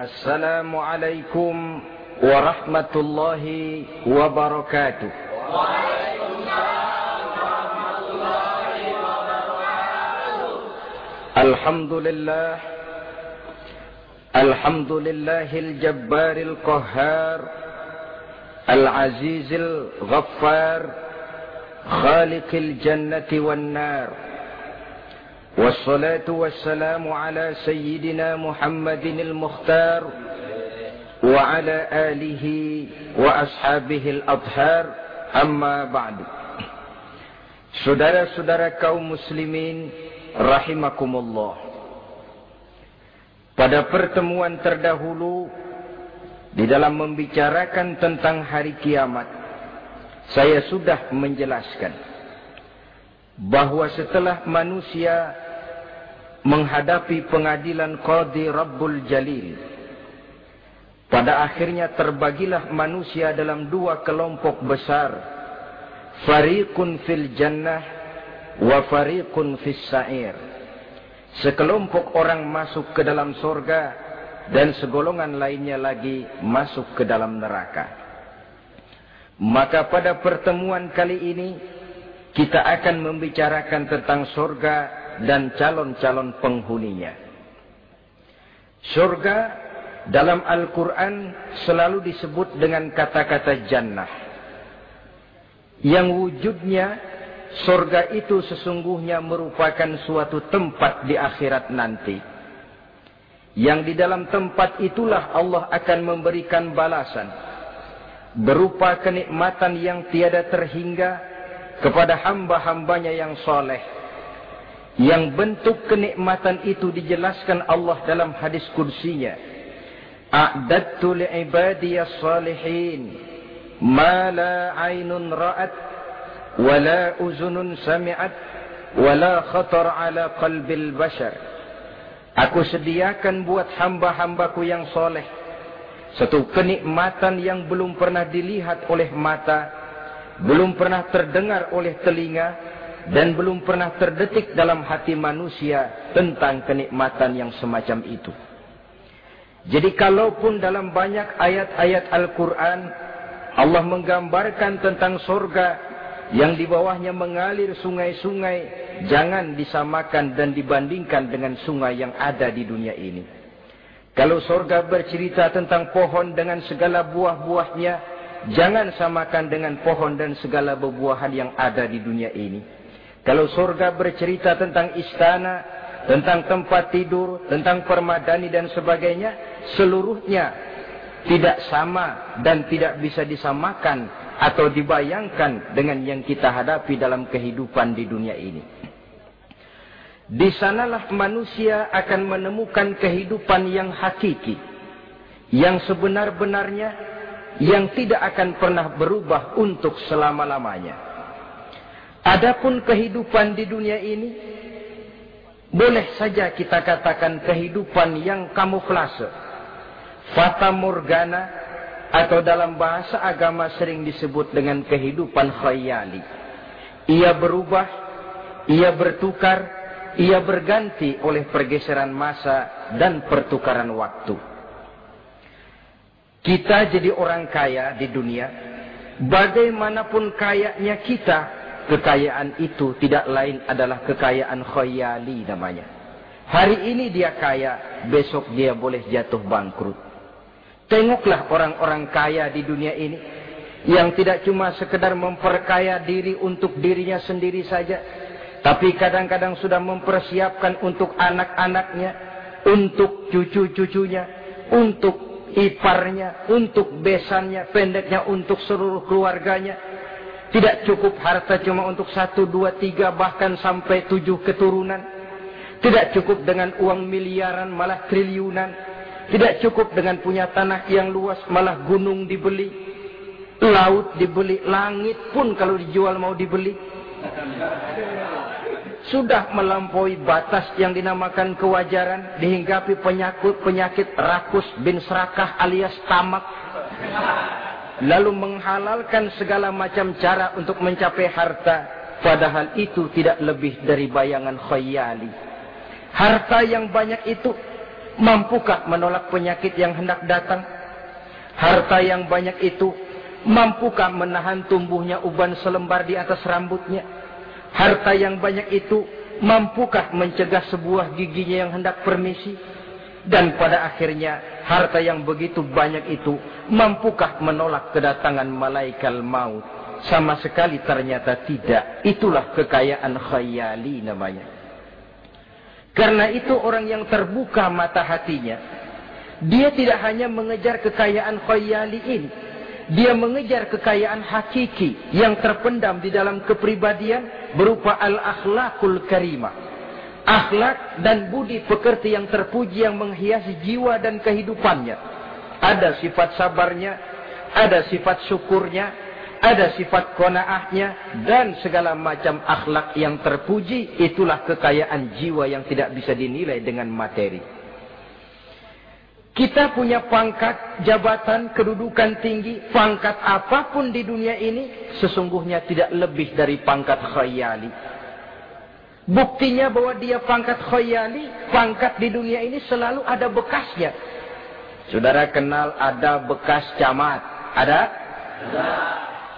السلام عليكم ورحمة الله وبركاته. وعليكم السلام ورحمة الله وبركاته الحمد لله الحمد لله الجبار القهار العزيز الغفار خالق الجنة والنار. والصلاة والسلام على سيدنا محمد المختار وعلى آله وأصحابه الأطهار أما بعد Saudara-saudara kaum muslimin rahimakumullah. Pada pertemuan terdahulu di dalam membicarakan tentang hari kiamat, saya sudah menjelaskan bahwa setelah manusia menghadapi pengadilan Qadi Rabbul Jalil. Pada akhirnya terbagilah manusia dalam dua kelompok besar. Fariqun fil jannah wa fariqun fis sa'ir. Sekelompok orang masuk ke dalam sorga dan segolongan lainnya lagi masuk ke dalam neraka. Maka pada pertemuan kali ini kita akan membicarakan tentang sorga dan calon-calon penghuninya. Surga dalam Al-Quran selalu disebut dengan kata-kata jannah. Yang wujudnya surga itu sesungguhnya merupakan suatu tempat di akhirat nanti. Yang di dalam tempat itulah Allah akan memberikan balasan. Berupa kenikmatan yang tiada terhingga kepada hamba-hambanya yang soleh yang bentuk kenikmatan itu dijelaskan Allah dalam hadis kursinya. A'dattu li'ibadiyas salihin ma la aynun ra'at wa la uzunun sami'at wa la khatar ala qalbil bashar. Aku sediakan buat hamba-hambaku yang soleh satu kenikmatan yang belum pernah dilihat oleh mata, belum pernah terdengar oleh telinga, dan belum pernah terdetik dalam hati manusia tentang kenikmatan yang semacam itu. Jadi kalaupun dalam banyak ayat-ayat Al-Quran Allah menggambarkan tentang surga yang di bawahnya mengalir sungai-sungai jangan disamakan dan dibandingkan dengan sungai yang ada di dunia ini. Kalau surga bercerita tentang pohon dengan segala buah-buahnya jangan samakan dengan pohon dan segala buah-buahan yang ada di dunia ini. Kalau surga bercerita tentang istana, tentang tempat tidur, tentang permadani dan sebagainya, seluruhnya tidak sama dan tidak bisa disamakan atau dibayangkan dengan yang kita hadapi dalam kehidupan di dunia ini. Di sanalah manusia akan menemukan kehidupan yang hakiki, yang sebenar-benarnya, yang tidak akan pernah berubah untuk selama-lamanya. Adapun kehidupan di dunia ini boleh saja kita katakan kehidupan yang kamuflase. Fata morgana atau dalam bahasa agama sering disebut dengan kehidupan khayali. Ia berubah, ia bertukar, ia berganti oleh pergeseran masa dan pertukaran waktu. Kita jadi orang kaya di dunia, bagaimanapun kayanya kita, Kekayaan itu tidak lain adalah kekayaan khayali namanya. Hari ini dia kaya, besok dia boleh jatuh bangkrut. Tengoklah orang-orang kaya di dunia ini. Yang tidak cuma sekedar memperkaya diri untuk dirinya sendiri saja. Tapi kadang-kadang sudah mempersiapkan untuk anak-anaknya. Untuk cucu-cucunya. Untuk iparnya. Untuk besannya. Pendeknya untuk seluruh keluarganya tidak cukup harta cuma untuk satu, dua, tiga, bahkan sampai tujuh keturunan. Tidak cukup dengan uang miliaran, malah triliunan. Tidak cukup dengan punya tanah yang luas, malah gunung dibeli. Laut dibeli, langit pun kalau dijual mau dibeli. Sudah melampaui batas yang dinamakan kewajaran, dihinggapi penyakit-penyakit rakus bin serakah alias tamak lalu menghalalkan segala macam cara untuk mencapai harta padahal itu tidak lebih dari bayangan khayali harta yang banyak itu mampukah menolak penyakit yang hendak datang? Harta yang banyak itu mampukah menahan tumbuhnya uban selembar di atas rambutnya? Harta yang banyak itu mampukah mencegah sebuah giginya yang hendak permisi? Dan pada akhirnya harta yang begitu banyak itu mampukah menolak kedatangan malaikat maut? Sama sekali ternyata tidak. Itulah kekayaan khayali namanya. Karena itu orang yang terbuka mata hatinya. Dia tidak hanya mengejar kekayaan khayali ini. Dia mengejar kekayaan hakiki yang terpendam di dalam kepribadian berupa al-akhlakul karimah akhlak dan budi pekerti yang terpuji yang menghiasi jiwa dan kehidupannya. Ada sifat sabarnya, ada sifat syukurnya, ada sifat konaahnya, dan segala macam akhlak yang terpuji, itulah kekayaan jiwa yang tidak bisa dinilai dengan materi. Kita punya pangkat, jabatan, kedudukan tinggi, pangkat apa pun di dunia ini, sesungguhnya tidak lebih dari pangkat khayali Buktinya bahwa dia pangkat khayali, pangkat di dunia ini selalu ada bekasnya. Saudara kenal ada bekas camat? Ada.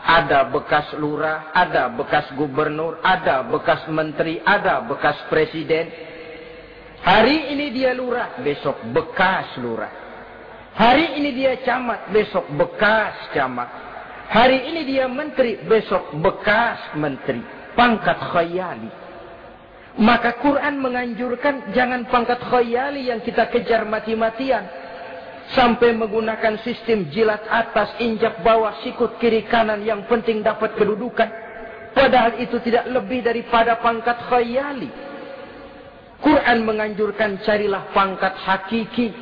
Ada bekas lurah, ada bekas gubernur, ada bekas menteri, ada bekas presiden. Hari ini dia lurah, besok bekas lurah. Hari ini dia camat, besok bekas camat. Hari ini dia menteri, besok bekas menteri. Pangkat khayali. Maka Quran menganjurkan jangan pangkat khayali yang kita kejar mati-matian. Sampai menggunakan sistem jilat atas, injak bawah, sikut kiri kanan yang penting dapat kedudukan. Padahal itu tidak lebih daripada pangkat khayali. Quran menganjurkan carilah pangkat hakiki.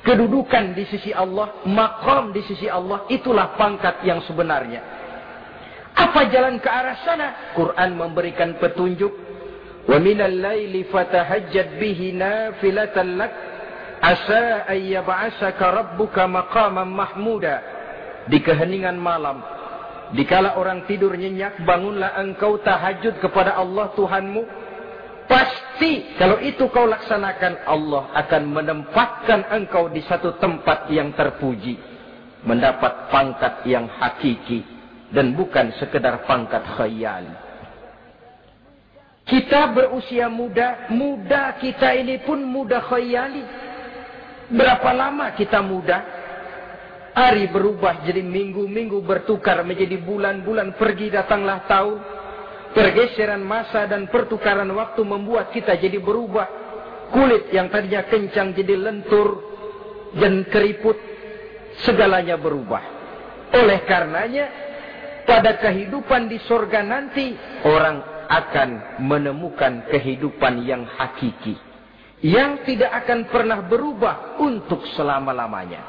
Kedudukan di sisi Allah, makom di sisi Allah, itulah pangkat yang sebenarnya. Apa jalan ke arah sana? Quran memberikan petunjuk ومن الليل فتهجد به نافلة لك عسى أن يبعثك ربك مقاما محمودا di keheningan malam dikala orang tidur nyenyak bangunlah engkau tahajud kepada Allah Tuhanmu pasti kalau itu kau laksanakan Allah akan menempatkan engkau di satu tempat yang terpuji mendapat pangkat yang hakiki dan bukan sekedar pangkat khayali kita berusia muda, muda kita ini pun muda khayali. Berapa lama kita muda? Hari berubah jadi minggu, minggu bertukar menjadi bulan-bulan, pergi datanglah tahun. Pergeseran masa dan pertukaran waktu membuat kita jadi berubah. Kulit yang tadinya kencang jadi lentur dan keriput. Segalanya berubah. Oleh karenanya, pada kehidupan di sorga nanti, orang akan menemukan kehidupan yang hakiki. Yang tidak akan pernah berubah untuk selama-lamanya.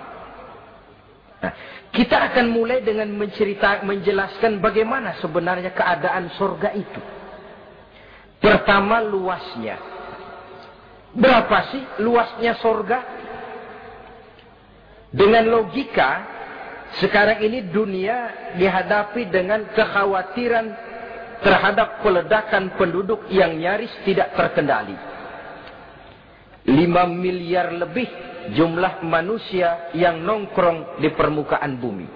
Nah, kita akan mulai dengan mencerita, menjelaskan bagaimana sebenarnya keadaan surga itu. Pertama luasnya. Berapa sih luasnya surga? Dengan logika, sekarang ini dunia dihadapi dengan kekhawatiran terhadap peledakan penduduk yang nyaris tidak terkendali. 5 miliar lebih jumlah manusia yang nongkrong di permukaan bumi.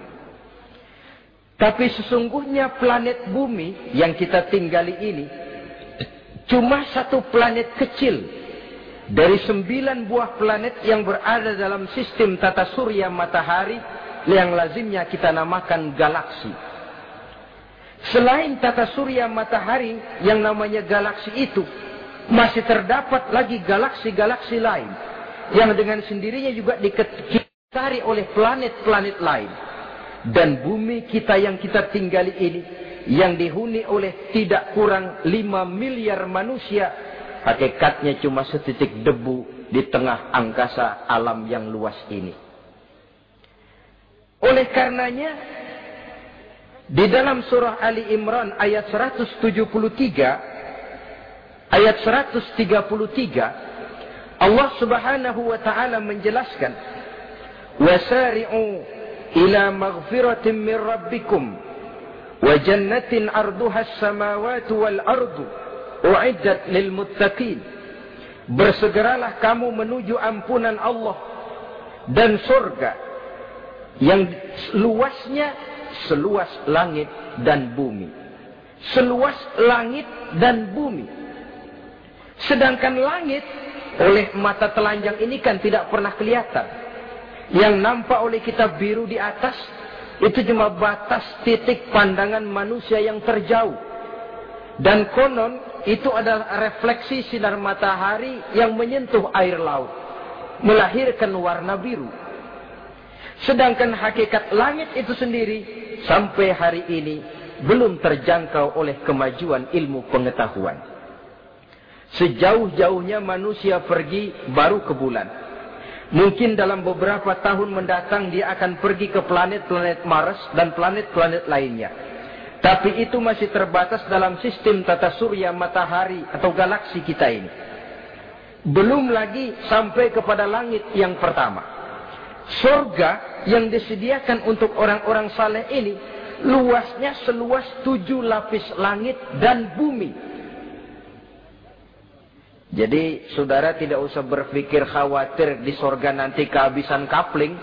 Tapi sesungguhnya planet bumi yang kita tinggali ini cuma satu planet kecil dari sembilan buah planet yang berada dalam sistem tata surya matahari yang lazimnya kita namakan galaksi. Selain tata surya matahari yang namanya galaksi itu, masih terdapat lagi galaksi-galaksi lain yang dengan sendirinya juga diketari oleh planet-planet lain. Dan bumi kita yang kita tinggali ini yang dihuni oleh tidak kurang 5 miliar manusia, hakikatnya cuma setitik debu di tengah angkasa alam yang luas ini. Oleh karenanya, di dalam surah Ali Imran ayat 173 ayat 133 Allah Subhanahu wa taala menjelaskan wasari'u ila maghfiratin min rabbikum wa jannatin arduha as-samawati wal ardu uiddat lil muttaqin. Bersegeralah kamu menuju ampunan Allah dan surga yang luasnya seluas langit dan bumi. Seluas langit dan bumi. Sedangkan langit oleh mata telanjang ini kan tidak pernah kelihatan. Yang nampak oleh kita biru di atas itu cuma batas titik pandangan manusia yang terjauh. Dan konon itu adalah refleksi sinar matahari yang menyentuh air laut. Melahirkan warna biru. Sedangkan hakikat langit itu sendiri sampai hari ini belum terjangkau oleh kemajuan ilmu pengetahuan. Sejauh-jauhnya manusia pergi baru ke bulan. Mungkin dalam beberapa tahun mendatang dia akan pergi ke planet-planet Mars dan planet-planet lainnya. Tapi itu masih terbatas dalam sistem tata surya matahari atau galaksi kita ini. Belum lagi sampai kepada langit yang pertama. Surga yang disediakan untuk orang-orang saleh ini luasnya seluas tujuh lapis langit dan bumi. Jadi saudara tidak usah berpikir khawatir di sorga nanti kehabisan kapling.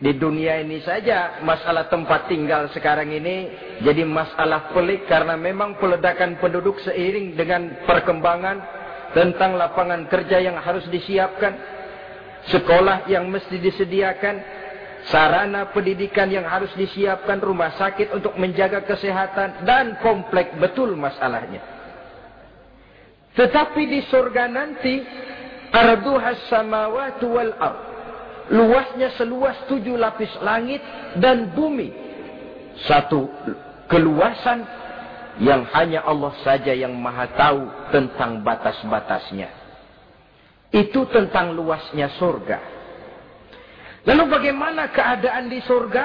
Di dunia ini saja masalah tempat tinggal sekarang ini jadi masalah pelik karena memang peledakan penduduk seiring dengan perkembangan tentang lapangan kerja yang harus disiapkan, sekolah yang mesti disediakan, sarana pendidikan yang harus disiapkan rumah sakit untuk menjaga kesehatan dan kompleks betul masalahnya. Tetapi di surga nanti arduhas samawati wal ard. Luasnya seluas tujuh lapis langit dan bumi. Satu keluasan yang hanya Allah saja yang maha tahu tentang batas-batasnya. Itu tentang luasnya surga. Lalu bagaimana keadaan di surga?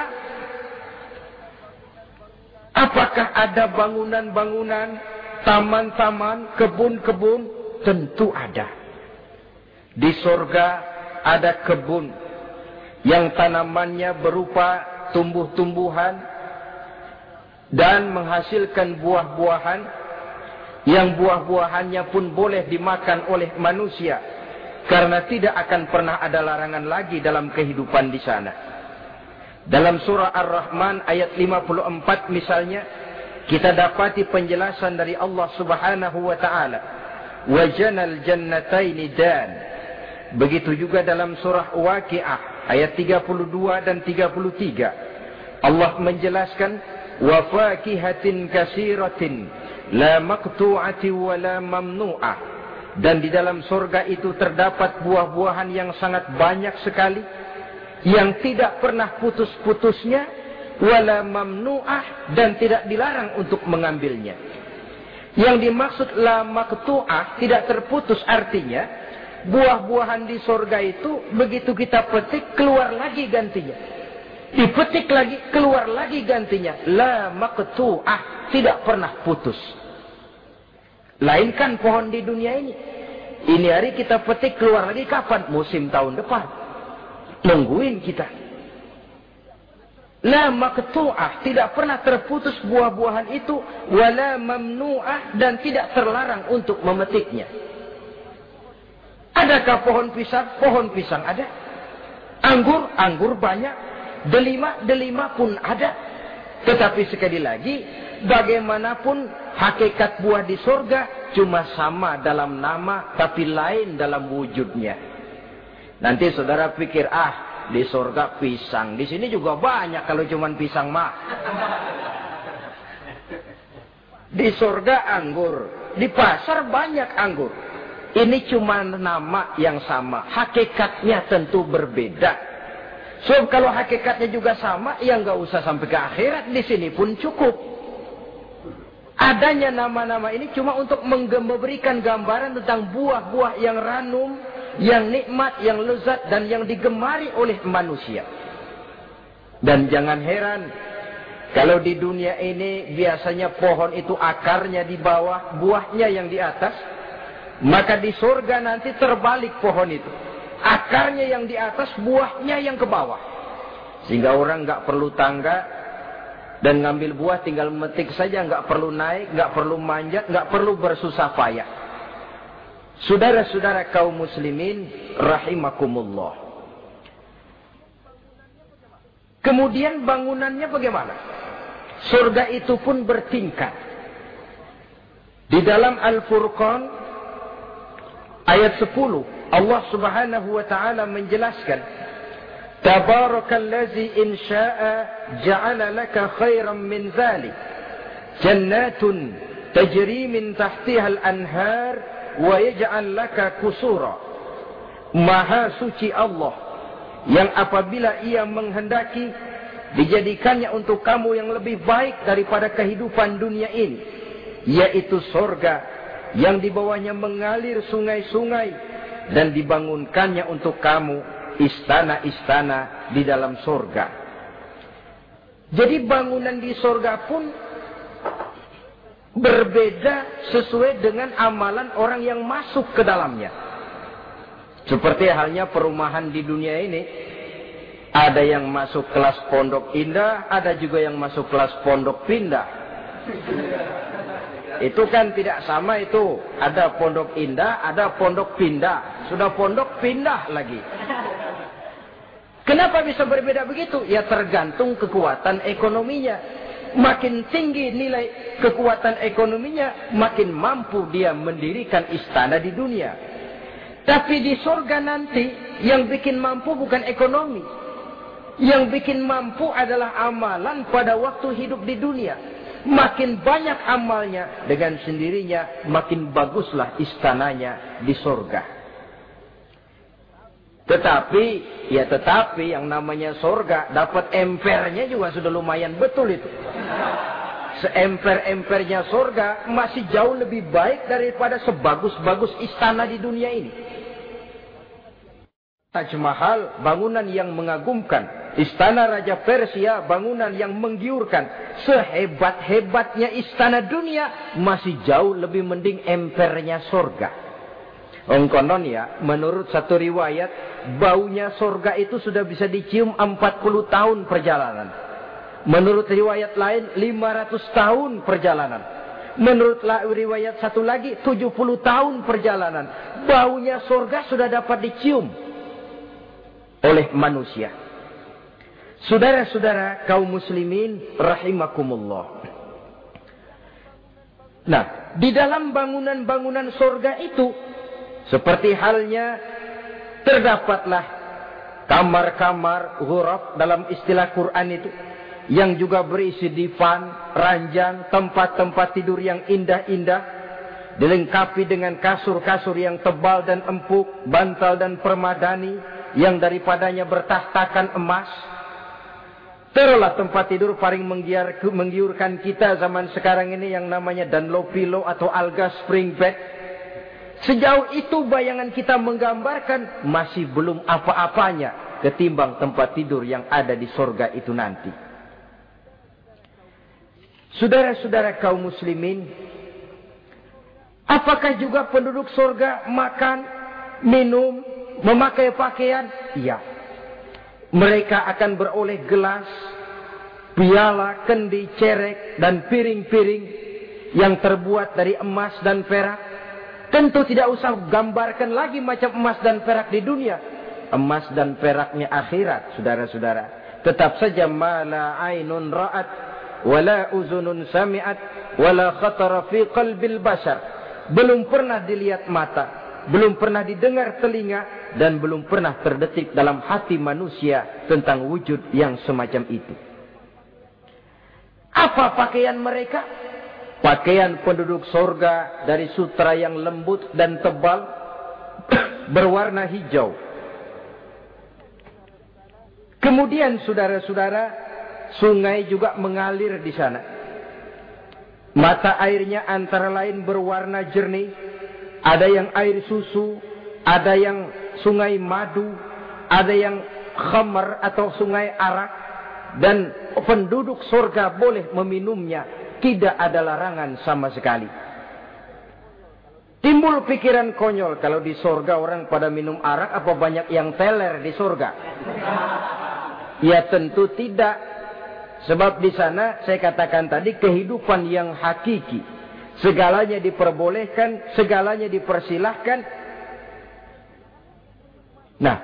Apakah ada bangunan-bangunan, taman-taman, kebun-kebun? Tentu ada. Di surga ada kebun yang tanamannya berupa tumbuh-tumbuhan dan menghasilkan buah-buahan yang buah-buahannya pun boleh dimakan oleh manusia karena tidak akan pernah ada larangan lagi dalam kehidupan di sana. Dalam surah Ar-Rahman ayat 54 misalnya, kita dapati penjelasan dari Allah Subhanahu wa taala. Wajanal jannataini dan. Begitu juga dalam surah Waqiah ayat 32 dan 33. Allah menjelaskan wa fakihatin kasiratin la maqtu'ati wa la mamnu'ah dan di dalam surga itu terdapat buah-buahan yang sangat banyak sekali. Yang tidak pernah putus-putusnya. Wala mamnu'ah. Dan tidak dilarang untuk mengambilnya. Yang dimaksud la maktu'ah tidak terputus artinya. Buah-buahan di surga itu begitu kita petik keluar lagi gantinya. Dipetik lagi keluar lagi gantinya. La maktu'ah tidak pernah putus. Lainkan pohon di dunia ini. Ini hari kita petik keluar lagi kapan? Musim tahun depan. Nungguin kita. La maktu'ah. Tidak pernah terputus buah-buahan itu. Wala mamnu'ah. Dan tidak terlarang untuk memetiknya. Adakah pohon pisang? Pohon pisang ada. Anggur? Anggur banyak. Delima? Delima pun ada. Tetapi sekali lagi. Bagaimanapun hakikat buah di surga cuma sama dalam nama tapi lain dalam wujudnya. Nanti saudara pikir, ah di surga pisang. Di sini juga banyak kalau cuma pisang mah. Di surga anggur. Di pasar banyak anggur. Ini cuma nama yang sama. Hakikatnya tentu berbeda. So kalau hakikatnya juga sama, ya nggak usah sampai ke akhirat. Di sini pun cukup. Adanya nama-nama ini cuma untuk memberikan gambaran tentang buah-buah yang ranum, yang nikmat, yang lezat, dan yang digemari oleh manusia. Dan jangan heran, kalau di dunia ini biasanya pohon itu akarnya di bawah, buahnya yang di atas, maka di surga nanti terbalik pohon itu. Akarnya yang di atas, buahnya yang ke bawah. Sehingga orang nggak perlu tangga, Dan ngambil buah tinggal metik saja, nggak perlu naik, nggak perlu manjat, nggak perlu bersusah payah. Saudara-saudara kaum muslimin, rahimakumullah. Kemudian bangunannya bagaimana? Surga itu pun bertingkat. Di dalam Al-Furqan ayat 10 Allah Subhanahu wa taala menjelaskan Tabarakallazi in syaa'a ja'ala laka khairan min dhalik jannatun tajri min tahtiha al-anhar wa yaj'al laka kusura. Maha suci Allah yang apabila ia menghendaki dijadikannya untuk kamu yang lebih baik daripada kehidupan dunia ini yaitu sorga yang di bawahnya mengalir sungai-sungai dan dibangunkannya untuk kamu istana-istana di dalam sorga. Jadi bangunan di sorga pun berbeda sesuai dengan amalan orang yang masuk ke dalamnya. Seperti halnya perumahan di dunia ini. Ada yang masuk kelas pondok indah, ada juga yang masuk kelas pondok pindah. Itu kan tidak sama itu. Ada pondok indah, ada pondok pindah. Sudah pondok pindah lagi. Kenapa bisa berbeda begitu? Ya tergantung kekuatan ekonominya. Makin tinggi nilai kekuatan ekonominya, makin mampu dia mendirikan istana di dunia. Tapi di surga nanti, yang bikin mampu bukan ekonomi. Yang bikin mampu adalah amalan pada waktu hidup di dunia makin banyak amalnya dengan sendirinya makin baguslah istananya di surga. Tetapi, ya tetapi yang namanya surga dapat empernya juga sudah lumayan betul itu. Seemper-empernya surga masih jauh lebih baik daripada sebagus-bagus istana di dunia ini. Taj Mahal, bangunan yang mengagumkan. Istana Raja Persia, bangunan yang menggiurkan. Sehebat-hebatnya istana dunia, masih jauh lebih mending empernya sorga. Ongkonon ya, menurut satu riwayat, baunya sorga itu sudah bisa dicium 40 tahun perjalanan. Menurut riwayat lain, 500 tahun perjalanan. Menurut riwayat satu lagi, 70 tahun perjalanan. Baunya sorga sudah dapat dicium oleh manusia. Saudara-saudara kaum muslimin rahimakumullah. Nah, di dalam bangunan-bangunan sorga itu, seperti halnya terdapatlah kamar-kamar huruf dalam istilah Quran itu, yang juga berisi divan, ranjang, tempat-tempat tidur yang indah-indah, dilengkapi dengan kasur-kasur yang tebal dan empuk, bantal dan permadani, yang daripadanya bertahtakan emas. Terulah tempat tidur paling menggiar, menggiurkan kita zaman sekarang ini yang namanya Dunlopillow atau Alga Spring Bed. Sejauh itu bayangan kita menggambarkan masih belum apa-apanya ketimbang tempat tidur yang ada di sorga itu nanti. Saudara-saudara kaum muslimin, apakah juga penduduk sorga makan, minum, memakai pakaian? Iya. Mereka akan beroleh gelas, piala, kendi, cerek, dan piring-piring yang terbuat dari emas dan perak. Tentu tidak usah gambarkan lagi macam emas dan perak di dunia. Emas dan peraknya akhirat, saudara-saudara. Tetap saja mala ainun ra'at, wala uzunun sami'at, wala khatara fi qalbil bashar. Belum pernah dilihat mata, belum pernah didengar telinga dan belum pernah terdetik dalam hati manusia tentang wujud yang semacam itu. Apa pakaian mereka? Pakaian penduduk sorga dari sutra yang lembut dan tebal berwarna hijau. Kemudian saudara-saudara, sungai juga mengalir di sana. Mata airnya antara lain berwarna jernih, ada yang air susu, ada yang sungai madu, ada yang khamar atau sungai arak. Dan penduduk surga boleh meminumnya. Tidak ada larangan sama sekali. Timbul pikiran konyol kalau di surga orang pada minum arak apa banyak yang teler di surga? Ya tentu tidak. Sebab di sana saya katakan tadi kehidupan yang hakiki. Segalanya diperbolehkan, segalanya dipersilahkan. Nah,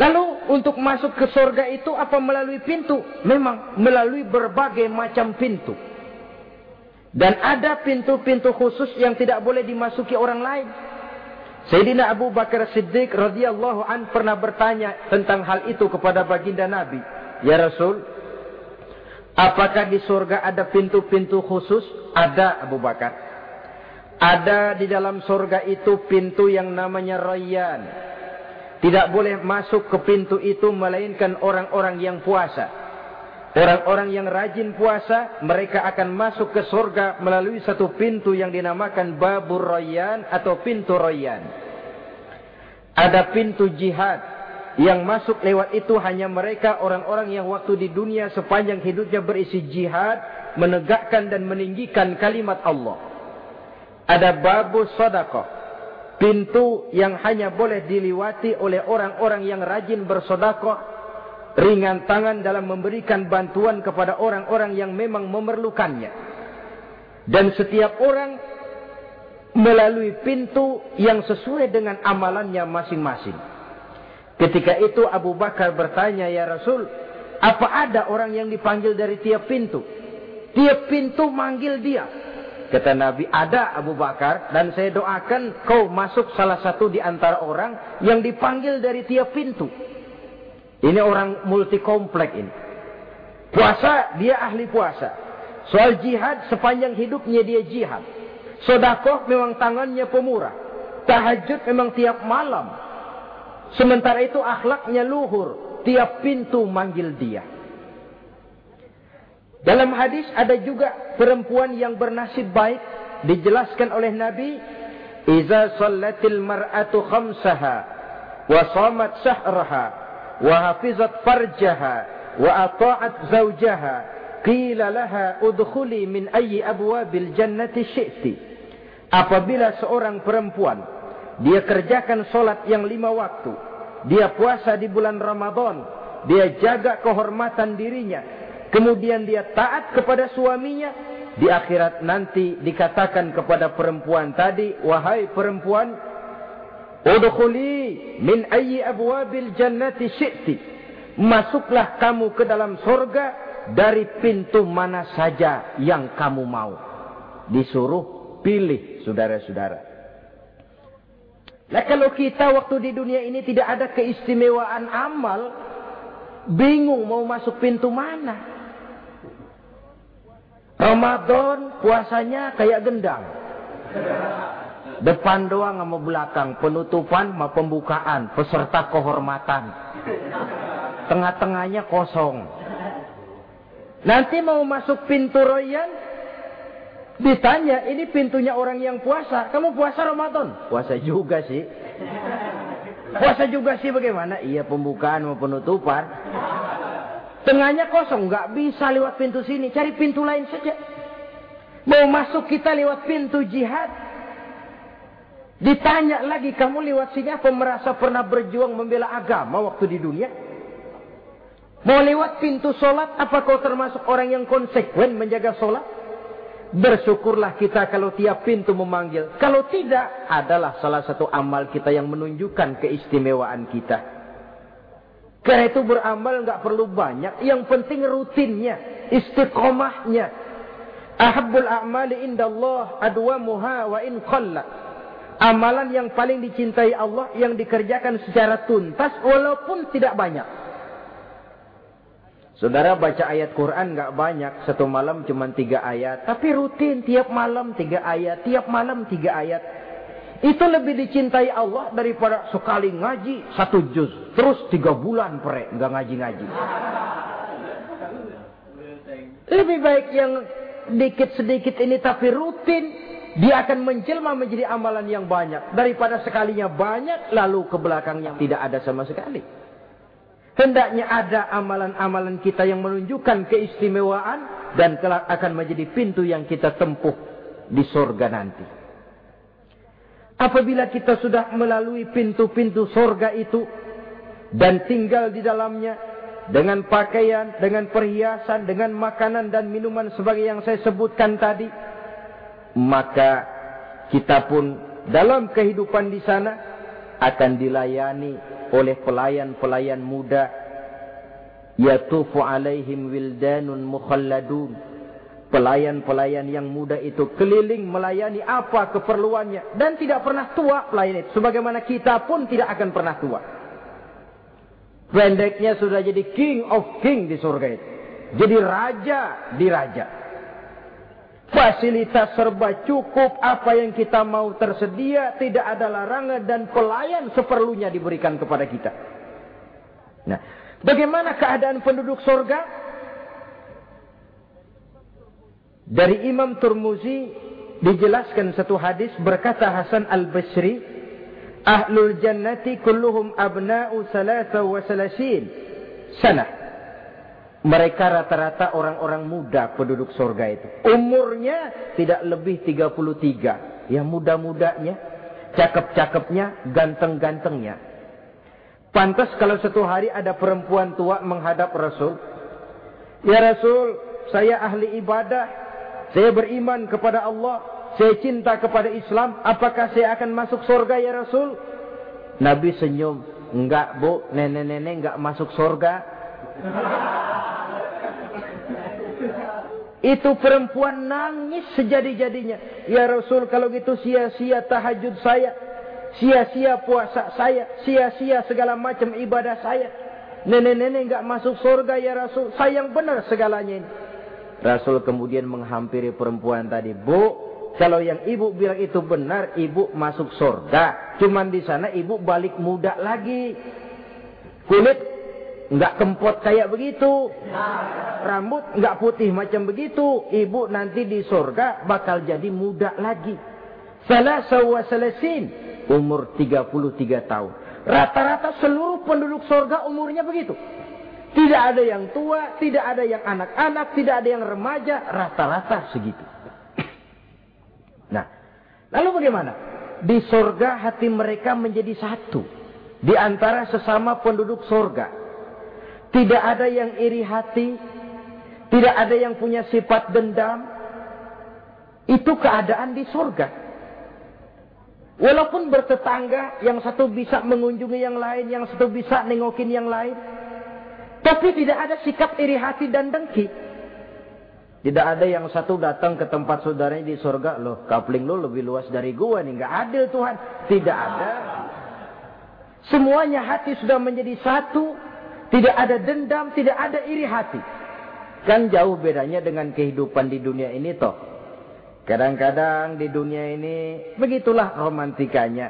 lalu untuk masuk ke surga itu apa melalui pintu? Memang melalui berbagai macam pintu. Dan ada pintu-pintu khusus yang tidak boleh dimasuki orang lain. Sayyidina Abu Bakar Siddiq radhiyallahu an pernah bertanya tentang hal itu kepada baginda Nabi. Ya Rasul, apakah di surga ada pintu-pintu khusus? Ada Abu Bakar. Ada di dalam surga itu pintu yang namanya Rayyan. Tidak boleh masuk ke pintu itu melainkan orang-orang yang puasa. Orang-orang yang rajin puasa, mereka akan masuk ke surga melalui satu pintu yang dinamakan Babur Royan atau pintu Royan. Ada pintu jihad yang masuk lewat itu hanya mereka orang-orang yang waktu di dunia sepanjang hidupnya berisi jihad, menegakkan dan meninggikan kalimat Allah. Ada Babur Sodakoh, pintu yang hanya boleh diliwati oleh orang-orang yang rajin bersodakoh ringan tangan dalam memberikan bantuan kepada orang-orang yang memang memerlukannya. Dan setiap orang melalui pintu yang sesuai dengan amalannya masing-masing. Ketika itu Abu Bakar bertanya, Ya Rasul, apa ada orang yang dipanggil dari tiap pintu? Tiap pintu manggil dia. Kata Nabi, ada Abu Bakar dan saya doakan kau masuk salah satu di antara orang yang dipanggil dari tiap pintu. Ini orang multi komplek ini. Puasa, dia ahli puasa. Soal jihad, sepanjang hidupnya dia jihad. Sodakoh memang tangannya pemurah. Tahajud memang tiap malam. Sementara itu akhlaknya luhur. Tiap pintu manggil dia. Dalam hadis ada juga perempuan yang bernasib baik. Dijelaskan oleh Nabi. Iza sallatil mar'atu khamsaha. Wa samat sahraha wa hafizat farjaha wa ata'at zawjaha qila laha udkhuli min ayyi abwabil jannati syi'ti apabila seorang perempuan dia kerjakan solat yang lima waktu dia puasa di bulan Ramadan dia jaga kehormatan dirinya kemudian dia taat kepada suaminya di akhirat nanti dikatakan kepada perempuan tadi wahai perempuan Udkhuli min ayyi abwabil jannati syi'ti. Masuklah kamu ke dalam surga dari pintu mana saja yang kamu mau. Disuruh pilih saudara-saudara. Nah kalau kita waktu di dunia ini tidak ada keistimewaan amal, bingung mau masuk pintu mana. Ramadan puasanya kayak gendang. Depan doang sama belakang. Penutupan sama pembukaan. Peserta kehormatan. Tengah-tengahnya kosong. Nanti mau masuk pintu royan. Ditanya, ini pintunya orang yang puasa. Kamu puasa Ramadan? Puasa juga sih. Puasa juga sih bagaimana? Iya pembukaan mau penutupan. Tengahnya kosong. Nggak bisa lewat pintu sini. Cari pintu lain saja. Mau masuk kita lewat pintu jihad. Ditanya lagi, kamu lewat sini apa merasa pernah berjuang membela agama waktu di dunia? Mau lewat pintu solat, apa kau termasuk orang yang konsekuen menjaga solat? Bersyukurlah kita kalau tiap pintu memanggil. Kalau tidak, adalah salah satu amal kita yang menunjukkan keistimewaan kita. Karena itu beramal nggak perlu banyak. Yang penting rutinnya, istiqomahnya. Ahabbul a'mali inda Allah adwamuha wa in qallat. Amalan yang paling dicintai Allah yang dikerjakan secara tuntas walaupun tidak banyak. Saudara baca ayat Quran nggak banyak, satu malam cuma tiga ayat. Tapi rutin tiap malam tiga ayat, tiap malam tiga ayat. Itu lebih dicintai Allah daripada sekali ngaji satu juz. Terus tiga bulan pere nggak ngaji-ngaji. Lebih baik yang dikit sedikit ini tapi rutin dia akan menjelma menjadi amalan yang banyak. Daripada sekalinya banyak, lalu ke belakangnya tidak ada sama sekali. Hendaknya ada amalan-amalan kita yang menunjukkan keistimewaan dan kelak akan menjadi pintu yang kita tempuh di sorga nanti. Apabila kita sudah melalui pintu-pintu sorga itu dan tinggal di dalamnya, dengan pakaian, dengan perhiasan, dengan makanan dan minuman sebagai yang saya sebutkan tadi, maka kita pun dalam kehidupan di sana akan dilayani oleh pelayan-pelayan muda. Yatufu alaihim wildanun mukhalladun pelayan-pelayan yang muda itu keliling melayani apa keperluannya. Dan tidak pernah tua pelayan itu. Sebagaimana kita pun tidak akan pernah tua. Pendeknya sudah jadi king of king di surga itu. Jadi raja di raja. Fasilitas serba cukup. Apa yang kita mau tersedia. Tidak ada larangan dan pelayan seperlunya diberikan kepada kita. Nah bagaimana keadaan penduduk surga Dari Imam Turmuzi dijelaskan satu hadis berkata Hasan Al-Basri, Ahlul jannati kulluhum abna'u salasa wa salasin sana. Mereka rata-rata orang-orang muda penduduk surga itu. Umurnya tidak lebih 33. Ya muda-mudanya, cakep-cakepnya, ganteng-gantengnya. Pantas kalau satu hari ada perempuan tua menghadap Rasul. Ya Rasul, saya ahli ibadah, saya beriman kepada Allah. Saya cinta kepada Islam. Apakah saya akan masuk surga ya Rasul? Nabi senyum. Enggak bu, nenek-nenek enggak masuk surga. Itu perempuan nangis sejadi-jadinya. Ya Rasul kalau gitu sia-sia tahajud saya. Sia-sia puasa saya. Sia-sia segala macam ibadah saya. Nenek-nenek enggak masuk surga ya Rasul. Sayang benar segalanya ini. Rasul kemudian menghampiri perempuan tadi, Bu, kalau yang ibu bilang itu benar, ibu masuk surga. Cuman di sana ibu balik muda lagi. Kulit nggak kempot kayak begitu. Rambut nggak putih macam begitu. Ibu nanti di surga bakal jadi muda lagi. Salah sawa selesin. Umur 33 tahun. Rata-rata seluruh penduduk surga umurnya begitu. Tidak ada yang tua, tidak ada yang anak-anak, tidak ada yang remaja, rata-rata segitu. Nah, lalu bagaimana? Di sorga hati mereka menjadi satu. Di antara sesama penduduk sorga. Tidak ada yang iri hati. Tidak ada yang punya sifat dendam. Itu keadaan di sorga. Walaupun bertetangga, yang satu bisa mengunjungi yang lain, yang satu bisa nengokin yang lain. Tapi tidak ada sikap iri hati dan dengki. Tidak ada yang satu datang ke tempat saudaranya di surga. Loh, kapling lo lebih luas dari gua nih. Nggak adil Tuhan. Tidak ada. Semuanya hati sudah menjadi satu. Tidak ada dendam, tidak ada iri hati. Kan jauh bedanya dengan kehidupan di dunia ini toh. Kadang-kadang di dunia ini begitulah romantikanya.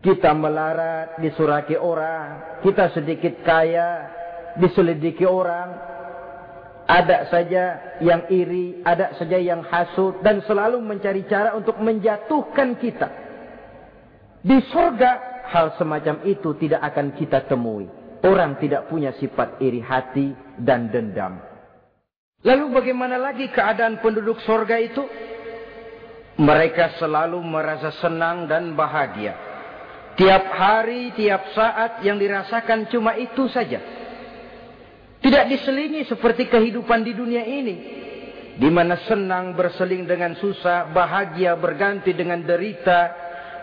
Kita melarat, disuraki orang, kita sedikit kaya, diselidiki orang. Ada saja yang iri, ada saja yang hasut dan selalu mencari cara untuk menjatuhkan kita. Di surga hal semacam itu tidak akan kita temui. Orang tidak punya sifat iri hati dan dendam. Lalu bagaimana lagi keadaan penduduk surga itu? Mereka selalu merasa senang dan bahagia. Tiap hari, tiap saat yang dirasakan cuma itu saja. Tidak diselingi seperti kehidupan di dunia ini. Di mana senang berseling dengan susah, bahagia berganti dengan derita,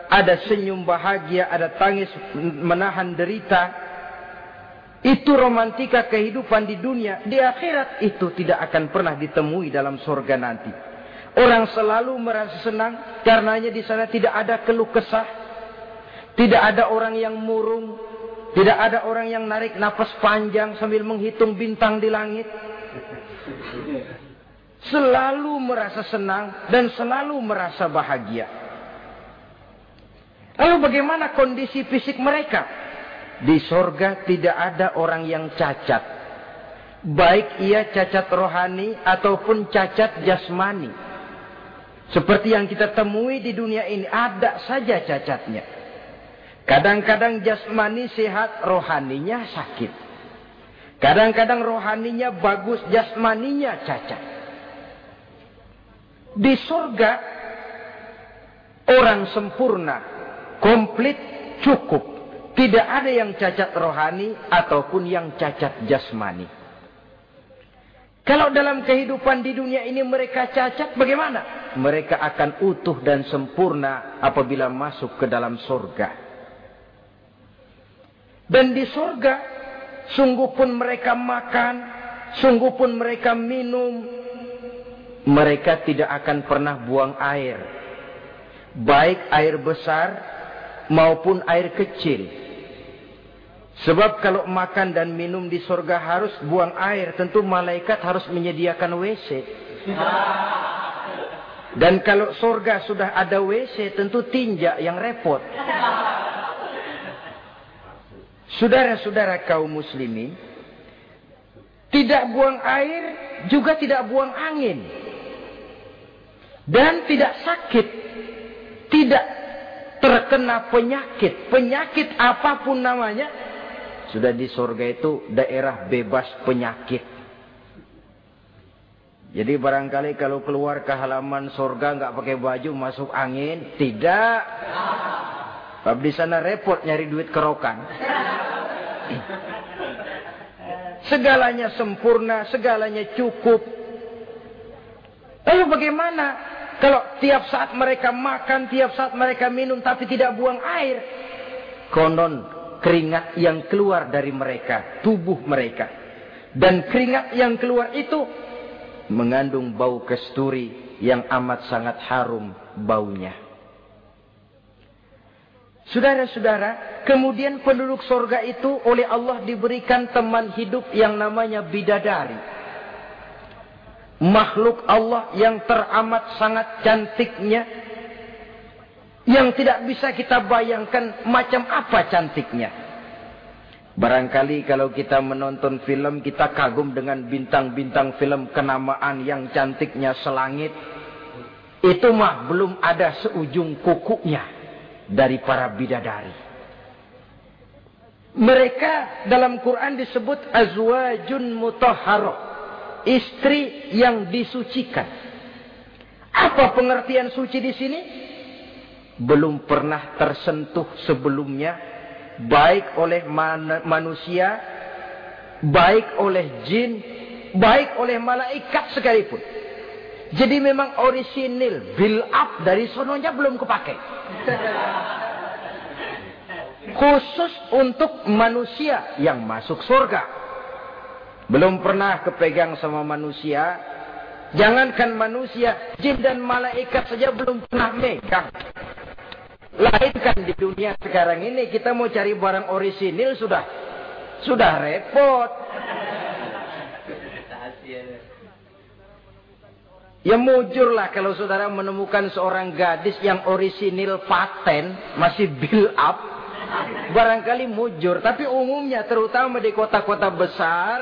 ada senyum bahagia, ada tangis menahan derita. Itu romantika kehidupan di dunia. Di akhirat itu tidak akan pernah ditemui dalam surga nanti. Orang selalu merasa senang karenanya di sana tidak ada keluh kesah. Tidak ada orang yang murung, tidak ada orang yang narik nafas panjang sambil menghitung bintang di langit. Selalu merasa senang dan selalu merasa bahagia. Lalu bagaimana kondisi fisik mereka? Di sorga tidak ada orang yang cacat. Baik ia cacat rohani ataupun cacat jasmani. Seperti yang kita temui di dunia ini, ada saja cacatnya. Kadang-kadang jasmani sehat, rohaninya sakit. Kadang-kadang rohaninya bagus, jasmaninya cacat. Di surga, orang sempurna, komplit, cukup. Tidak ada yang cacat rohani ataupun yang cacat jasmani. Kalau dalam kehidupan di dunia ini mereka cacat, bagaimana? Mereka akan utuh dan sempurna apabila masuk ke dalam surga. Dan di surga, sungguh pun mereka makan, sungguh pun mereka minum, mereka tidak akan pernah buang air. Baik air besar maupun air kecil. Sebab kalau makan dan minum di surga harus buang air, tentu malaikat harus menyediakan WC. Dan kalau surga sudah ada WC, tentu tinja yang repot. Saudara-saudara kaum muslimin, tidak buang air, juga tidak buang angin. Dan tidak sakit, tidak terkena penyakit, penyakit apa pun namanya, sudah di surga itu daerah bebas penyakit. Jadi barangkali kalau keluar ke halaman surga nggak pakai baju masuk angin, tidak. Sebab di sana repot nyari duit kerokan. Segalanya sempurna, segalanya cukup. Lalu bagaimana kalau tiap saat mereka makan, tiap saat mereka minum tapi tidak buang air? Konon keringat yang keluar dari mereka, tubuh mereka. Dan keringat yang keluar itu mengandung bau kesturi yang amat sangat harum baunya. Saudara-saudara, kemudian penduduk sorga itu oleh Allah diberikan teman hidup yang namanya bidadari. Makhluk Allah yang teramat sangat cantiknya, yang tidak bisa kita bayangkan macam apa cantiknya. Barangkali kalau kita menonton film kita kagum dengan bintang-bintang film kenamaan yang cantiknya selangit. Itu mah belum ada seujung kukunya dari para bidadari. Mereka dalam Quran disebut azwajun mutahharo. Istri yang disucikan. Apa pengertian suci di sini? belum pernah tersentuh sebelumnya baik oleh man manusia baik oleh jin baik oleh malaikat sekalipun jadi memang orisinil build up dari sononya belum kepake. Khusus untuk manusia yang masuk surga. Belum pernah kepegang sama manusia. Jangankan manusia jin dan malaikat saja belum pernah megang. Lahirkan di dunia sekarang ini kita mau cari barang orisinil sudah. Sudah repot. Ya mujurlah kalau saudara menemukan seorang gadis yang orisinil paten, masih build up. Barangkali mujur, tapi umumnya terutama di kota-kota besar,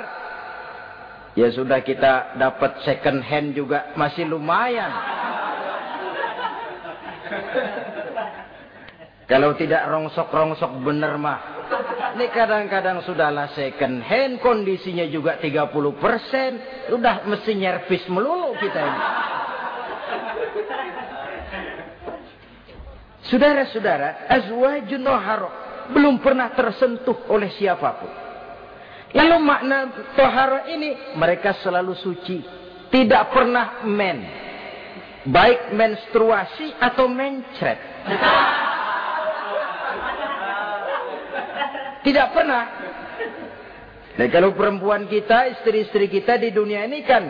ya sudah kita dapat second hand juga masih lumayan. Kalau tidak rongsok-rongsok bener mah. Ini kadang-kadang sudahlah second hand, kondisinya juga 30 persen. Udah mesti nyervis melulu kita ini. Saudara-saudara, azwajun noharo belum pernah tersentuh oleh siapa pun. Lalu makna toharo ini, mereka selalu suci. Tidak pernah men. Baik menstruasi atau mencret. Tidak pernah. Dan kalau perempuan kita, istri-istri kita di dunia ini kan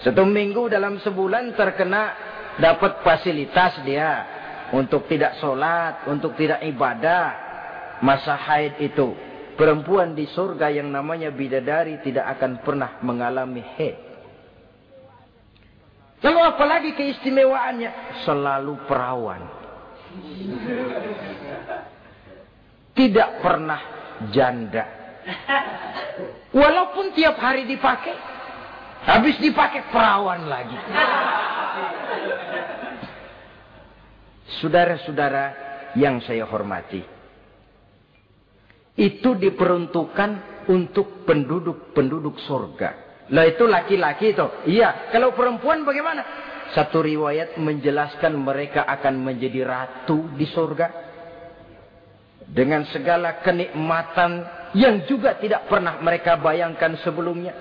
satu minggu dalam sebulan terkena dapat fasilitas dia untuk tidak sholat, untuk tidak ibadah, masa haid itu. Perempuan di surga yang namanya bidadari tidak akan pernah mengalami haid. Lalu apalagi keistimewaannya? Selalu perawan tidak pernah janda. Walaupun tiap hari dipakai, habis dipakai perawan lagi. Saudara-saudara yang saya hormati, itu diperuntukkan untuk penduduk-penduduk surga. Lah itu laki-laki itu. Iya, kalau perempuan bagaimana? Satu riwayat menjelaskan mereka akan menjadi ratu di surga. Dengan segala kenikmatan yang juga tidak pernah mereka bayangkan sebelumnya.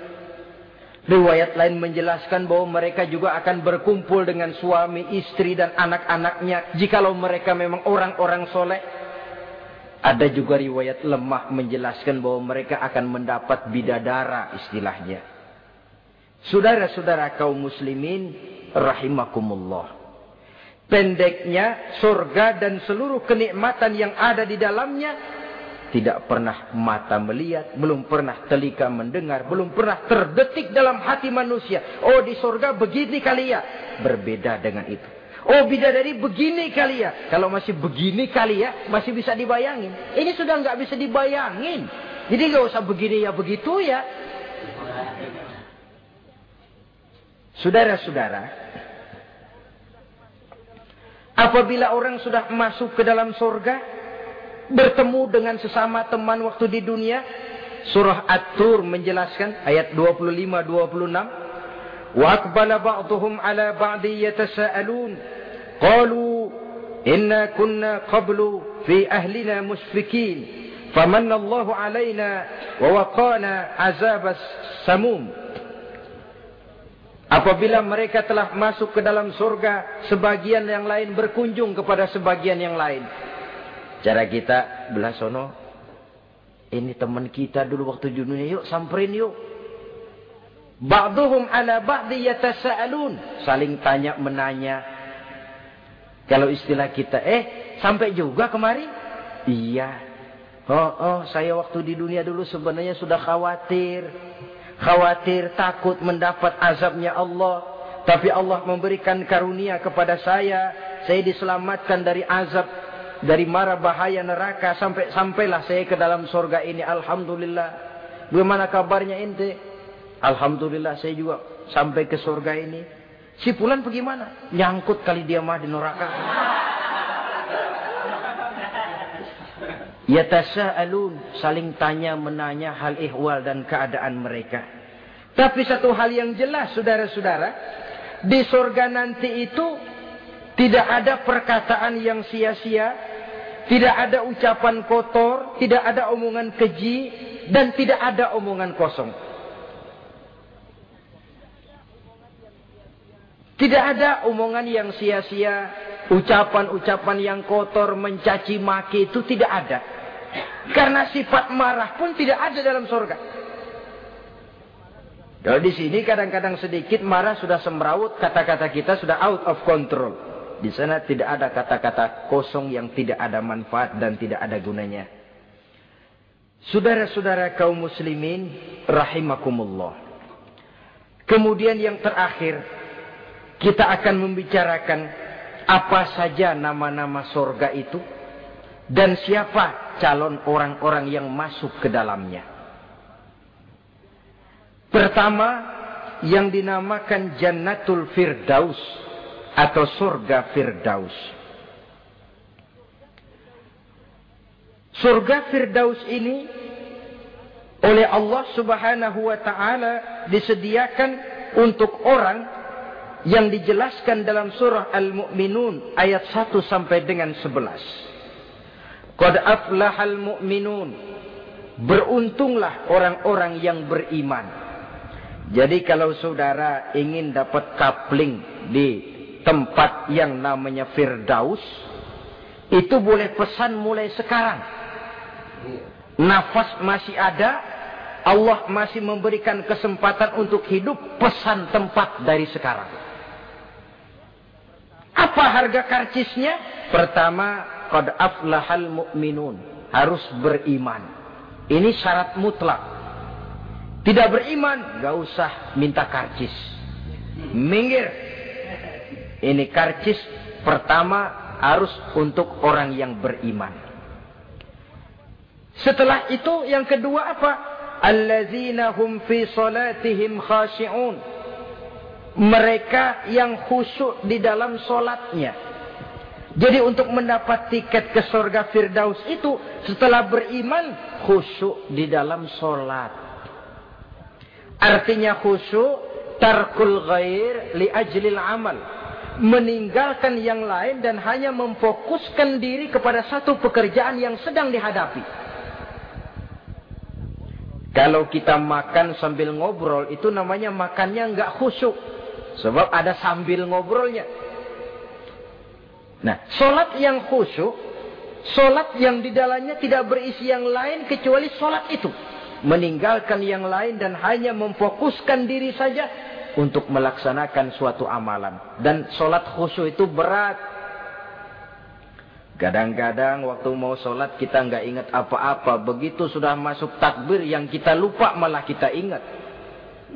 Riwayat lain menjelaskan bahwa mereka juga akan berkumpul dengan suami, istri dan anak-anaknya jikalau mereka memang orang-orang soleh. Ada juga riwayat lemah menjelaskan bahwa mereka akan mendapat bidadara istilahnya. Saudara-saudara kaum muslimin rahimakumullah. Pendeknya surga dan seluruh kenikmatan yang ada di dalamnya tidak pernah mata melihat, belum pernah telinga mendengar, belum pernah terdetik dalam hati manusia. Oh di surga begini kali ya. Berbeda dengan itu. Oh bidadari begini kali ya. Kalau masih begini kali ya, masih bisa dibayangin. Ini sudah nggak bisa dibayangin. Jadi nggak usah begini ya begitu ya. Saudara-saudara, apabila orang sudah masuk ke dalam surga, bertemu dengan sesama teman waktu di dunia, surah At-Tur menjelaskan ayat 25 26, "Wa aqbala ba'dhum 'ala ba'di yatasaalun, qalu inna kunna qablu fi ahlina musfikin, famanna Allahu 'alaina wa waqana 'azabas samum." Apabila mereka telah masuk ke dalam surga, sebagian yang lain berkunjung kepada sebagian yang lain. Cara kita belah sono, ini teman kita dulu waktu di dunia, yuk samperin yuk. Ba'duhum ala ba'di yatasa'alun. Saling tanya menanya. Kalau istilah kita, eh sampai juga kemari? Iya. Oh, oh, saya waktu di dunia dulu sebenarnya sudah khawatir khawatir, takut mendapat azabnya Allah. Tapi Allah memberikan karunia kepada saya. Saya diselamatkan dari azab, dari mara bahaya neraka. Sampai sampailah saya ke dalam surga ini. Alhamdulillah. Bagaimana kabarnya ente? Alhamdulillah saya juga sampai ke surga ini. Si Pulan bagaimana? Nyangkut kali dia mah di neraka. Yatasa'alun. Saling tanya menanya hal ihwal dan keadaan mereka. Tapi satu hal yang jelas saudara-saudara. Di surga nanti itu. Tidak ada perkataan yang sia-sia. Tidak ada ucapan kotor. Tidak ada omongan keji. Dan tidak ada omongan kosong. Tidak ada omongan yang sia-sia. Ucapan-ucapan yang kotor, mencaci maki itu tidak ada. Karena sifat marah pun tidak ada dalam surga. Kalau di sini kadang-kadang sedikit marah sudah semrawut, kata-kata kita sudah out of control. Di sana tidak ada kata-kata kosong yang tidak ada manfaat dan tidak ada gunanya. Saudara-saudara kaum muslimin rahimakumullah. Kemudian yang terakhir kita akan membicarakan apa saja nama-nama surga itu dan siapa calon orang-orang yang masuk ke dalamnya. Pertama, yang dinamakan Jannatul Firdaus atau surga Firdaus. Surga Firdaus ini oleh Allah Subhanahu wa taala disediakan untuk orang yang dijelaskan dalam surah Al-Mu'minun ayat 1 sampai dengan 11. Qad aflahal mu'minun. Beruntunglah orang-orang yang beriman. Jadi kalau saudara ingin dapat kapling di tempat yang namanya Firdaus, itu boleh pesan mulai sekarang. Nafas masih ada, Allah masih memberikan kesempatan untuk hidup, pesan tempat dari sekarang. Apa harga karcisnya? Pertama, qad aflahal mu'minun. Harus beriman. Ini syarat mutlak. Tidak beriman, gak usah minta karcis. Minggir. Ini karcis pertama harus untuk orang yang beriman. Setelah itu yang kedua apa? Allazina hum fi salatihim khashi'un. Mereka yang khusyuk di dalam solatnya. Jadi untuk mendapat tiket ke surga Firdaus itu setelah beriman khusyuk di dalam solat. Artinya khusyuk tarkul ghair li ajlil amal. meninggalkan yang lain dan hanya memfokuskan diri kepada satu pekerjaan yang sedang dihadapi. Kalau kita makan sambil ngobrol, itu namanya makannya nggak khusyuk. Sebab ada sambil ngobrolnya. Nah, solat yang khusyuk, solat yang di dalamnya tidak berisi yang lain kecuali solat itu. Meninggalkan yang lain dan hanya memfokuskan diri saja untuk melaksanakan suatu amalan. Dan sholat khusyuk itu berat. Kadang-kadang waktu mau sholat kita nggak ingat apa-apa. Begitu sudah masuk takbir yang kita lupa malah kita ingat.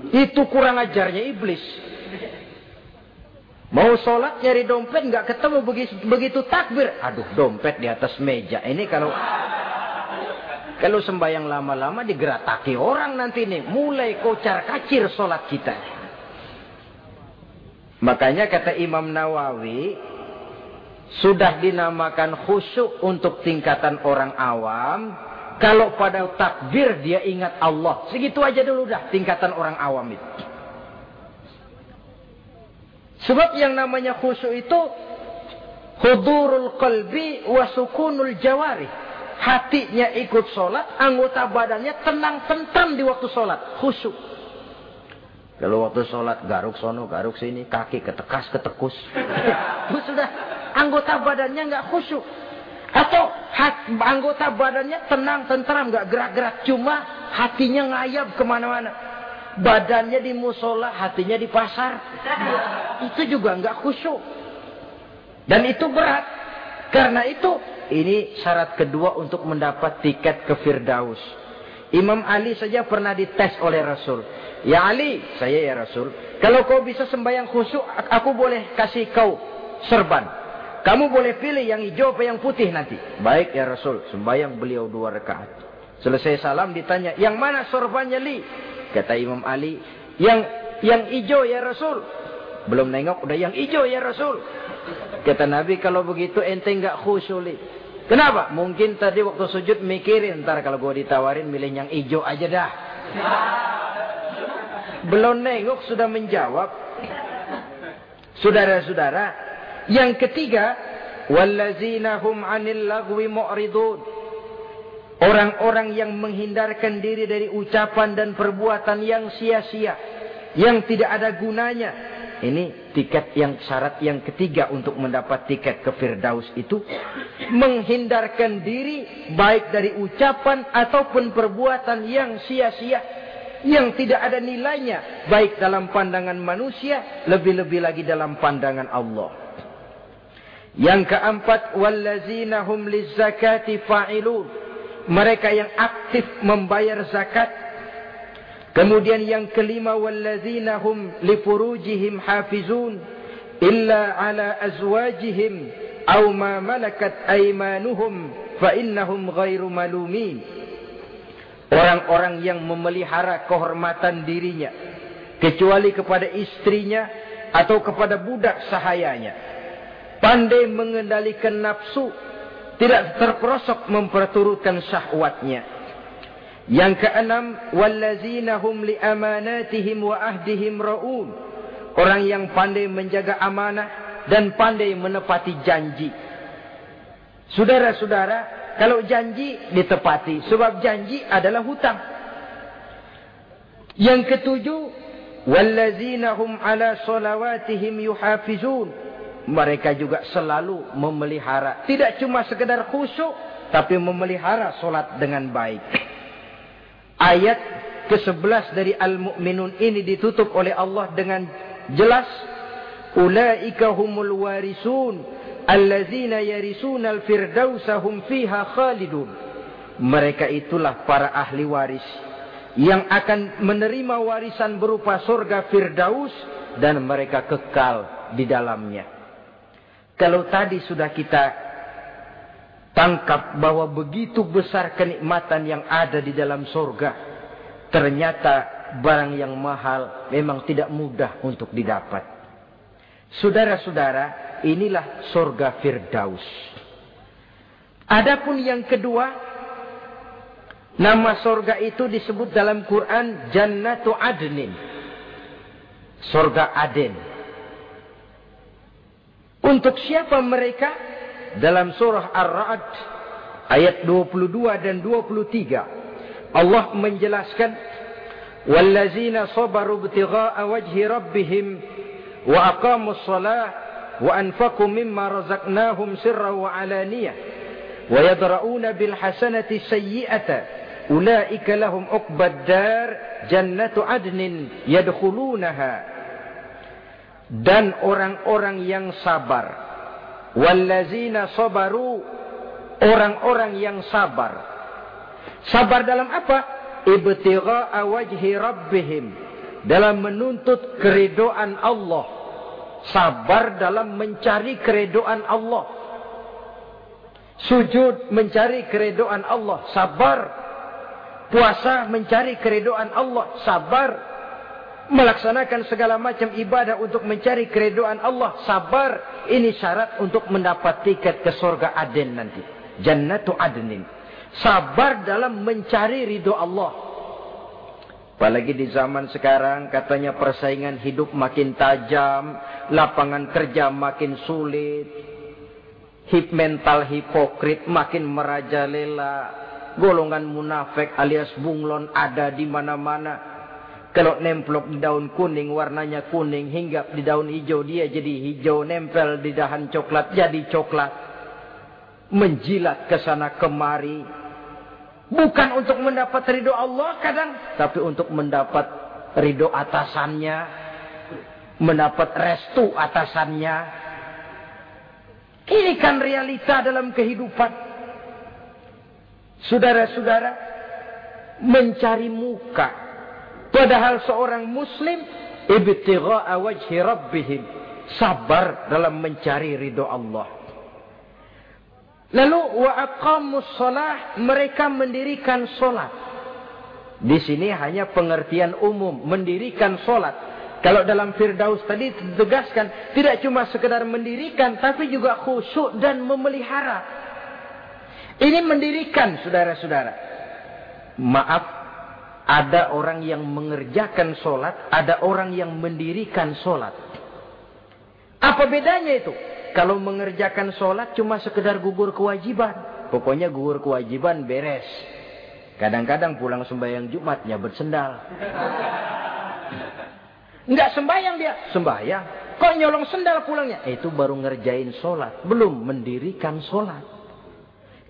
Itu kurang ajarnya iblis. Mau sholat nyari dompet nggak ketemu begitu, begitu takbir. Aduh dompet di atas meja. Ini kalau kalau sembahyang lama-lama digerataki orang nanti nih. Mulai kocar kacir sholat kita. Makanya kata Imam Nawawi, sudah dinamakan khusyuk untuk tingkatan orang awam. Kalau pada takbir dia ingat Allah. Segitu aja dulu dah tingkatan orang awam itu. Sebab yang namanya khusyuk itu hudurul qalbi wa sukunul jawari. Hatinya ikut sholat, anggota badannya tenang tentram di waktu sholat. Khusyuk. Kalau waktu sholat garuk sono, garuk sini, kaki ketekas, ketekus. Itu sudah anggota badannya nggak khusyuk. Atau hat, anggota badannya tenang, tentram, nggak gerak-gerak. Cuma hatinya ngayap ke mana-mana. Badannya di musola, hatinya di pasar. Itu juga nggak khusyuk. Dan itu berat. Karena itu, ini syarat kedua untuk mendapat tiket ke Firdaus. Imam Ali saja pernah dites oleh Rasul. Ya Ali, saya ya Rasul. Kalau kau bisa sembahyang khusyuk, aku boleh kasih kau serban. Kamu boleh pilih yang hijau apa yang putih nanti. Baik ya Rasul, sembahyang beliau dua rakaat. Selesai salam ditanya, yang mana sorbannya li? Kata Imam Ali, yang yang hijau ya Rasul. Belum nengok, udah yang hijau ya Rasul. Kata Nabi, kalau begitu ente enggak khusyuk li. Kenapa? Mungkin tadi waktu sujud mikirin, ntar kalau gue ditawarin milih yang hijau aja dah. Belum nengok sudah menjawab. Saudara-saudara, yang ketiga, wallazina hum 'anil lagwi mu'ridun. Orang-orang yang menghindarkan diri dari ucapan dan perbuatan yang sia-sia, yang tidak ada gunanya. Ini tiket yang syarat yang ketiga untuk mendapat tiket ke Firdaus itu menghindarkan diri baik dari ucapan ataupun perbuatan yang sia-sia yang tidak ada nilainya baik dalam pandangan manusia lebih-lebih lagi dalam pandangan Allah. Yang keempat wallazina hum. Mereka yang aktif membayar zakat. Kemudian yang kelima wallazina hum lifurujihim hafizun illa ala azwajihim aw ma malakat aymanuhum fa innahum ghairu malumin. Orang-orang yang memelihara kehormatan dirinya. Kecuali kepada istrinya atau kepada budak sahayanya. Pandai mengendalikan nafsu. Tidak terperosok memperturutkan syahwatnya. Yang keenam, wallazina hum li amanatihim wa ahdihim ra'un. Orang yang pandai menjaga amanah dan pandai menepati janji. Saudara-saudara, kalau janji ditepati. Sebab janji adalah hutang. Yang ketujuh. Wallazina hum ala salawatihim yuhafizun. Mereka juga selalu memelihara. Tidak cuma sekedar khusyuk. Tapi memelihara solat dengan baik. Ayat ke-11 dari Al-Mu'minun ini ditutup oleh Allah dengan jelas. Ulaika humul warisun allazina yarisuna al-firdausa hum fiha khalidun. Mereka itulah para ahli waris yang akan menerima warisan berupa surga Firdaus dan mereka kekal di dalamnya. Kalau tadi sudah kita tangkap bahwa begitu besar kenikmatan yang ada di dalam surga, ternyata barang yang mahal memang tidak mudah untuk didapat. Saudara-saudara, inilah surga Firdaus. Adapun yang kedua, nama surga itu disebut dalam Quran Jannatu Adnin. Surga Aden. Untuk siapa mereka? Dalam surah Ar-Ra'd ayat 22 dan 23 Allah menjelaskan wallazina sabaru ibtigha'a wajhi rabbihim wa aqamus shalah wa anfaqu mimma razaqnahum sirran wa alaniyah wa yadra'una bil hasanati sayyi'ata ulaika lahum uqbad dar jannatu adnin yadkhulunaha dan orang-orang yang sabar wallazina sabaru orang-orang yang sabar. Sabar dalam apa? Ibtigha'a wajhi rabbihim. Dalam menuntut keridoan Allah. Sabar dalam mencari keridoan Allah. Sujud mencari keridoan Allah. Sabar. Puasa mencari keridoan Allah, sabar. Melaksanakan segala macam ibadah untuk mencari keridoan Allah, sabar. Ini syarat untuk mendapat tiket ke surga Aden nanti. Jannatu Adnin. Sabar dalam mencari ridho Allah. Apalagi di zaman sekarang katanya persaingan hidup makin tajam, lapangan kerja makin sulit, hip mental hipokrit makin merajalela, golongan munafik alias bunglon ada di mana-mana. Kalau nemplok di daun kuning warnanya kuning hingga di daun hijau dia jadi hijau nempel di dahan coklat jadi coklat. Menjilat ke sana kemari. Bukan untuk mendapat ridho Allah kadang. Tapi untuk mendapat ridho atasannya. Mendapat restu atasannya. Ini kan realita dalam kehidupan. Saudara-saudara, mencari muka. Padahal seorang muslim, ibtigha'a wajhi rabbihim. Sabar dalam mencari ridho Allah. Lalu wa mereka mendirikan solat. Di sini hanya pengertian umum, mendirikan solat. Kalau dalam Firdaus tadi ditegaskan, tidak cuma sekedar mendirikan, tapi juga khusyuk dan memelihara. Ini mendirikan saudara-saudara. Maaf, ada orang yang mengerjakan sholat, ada orang yang mendirikan sholat. Apa bedanya itu? Kalau mengerjakan sholat cuma sekedar gugur kewajiban. Pokoknya gugur kewajiban beres. Kadang-kadang pulang sembahyang Jumatnya bersendal. Enggak sembahyang dia, sembahyang. Kok nyolong sendal pulangnya? Itu baru ngerjain sholat, belum mendirikan sholat.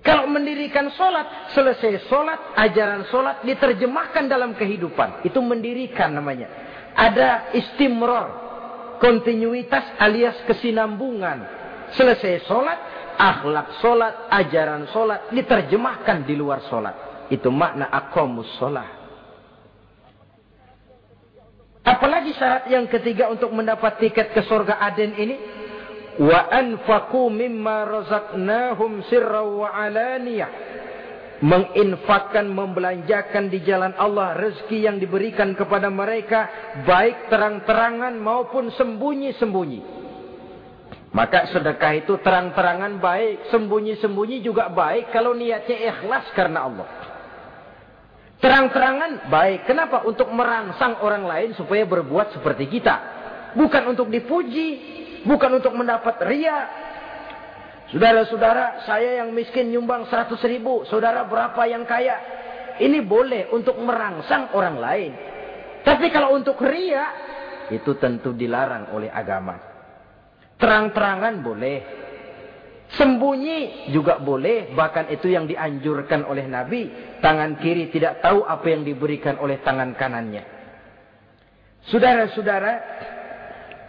Kalau mendirikan solat, selesai solat, ajaran solat diterjemahkan dalam kehidupan. Itu mendirikan namanya. Ada istimror, kontinuitas alias kesinambungan. Selesai solat, akhlak solat, ajaran solat diterjemahkan di luar solat. Itu makna akomus solat. Apalagi syarat yang ketiga untuk mendapat tiket ke surga Aden ini? Wa anfaqu mimma razaqnahum sirra wa alaniyah. Menginfakkan membelanjakan di jalan Allah rezeki yang diberikan kepada mereka baik terang-terangan maupun sembunyi-sembunyi. Maka sedekah itu terang-terangan baik sembunyi-sembunyi juga baik kalau niatnya ikhlas karena Allah. Terang-terangan baik. Kenapa? Untuk merangsang orang lain supaya berbuat seperti kita. Bukan untuk dipuji Bukan untuk mendapat ria. Saudara-saudara, saya yang miskin nyumbang 100 ribu. Saudara berapa yang kaya? Ini boleh untuk merangsang orang lain. Tapi kalau untuk ria, itu tentu dilarang oleh agama. Terang-terangan boleh. Sembunyi juga boleh. Bahkan itu yang dianjurkan oleh Nabi. Tangan kiri tidak tahu apa yang diberikan oleh tangan kanannya. Saudara-saudara.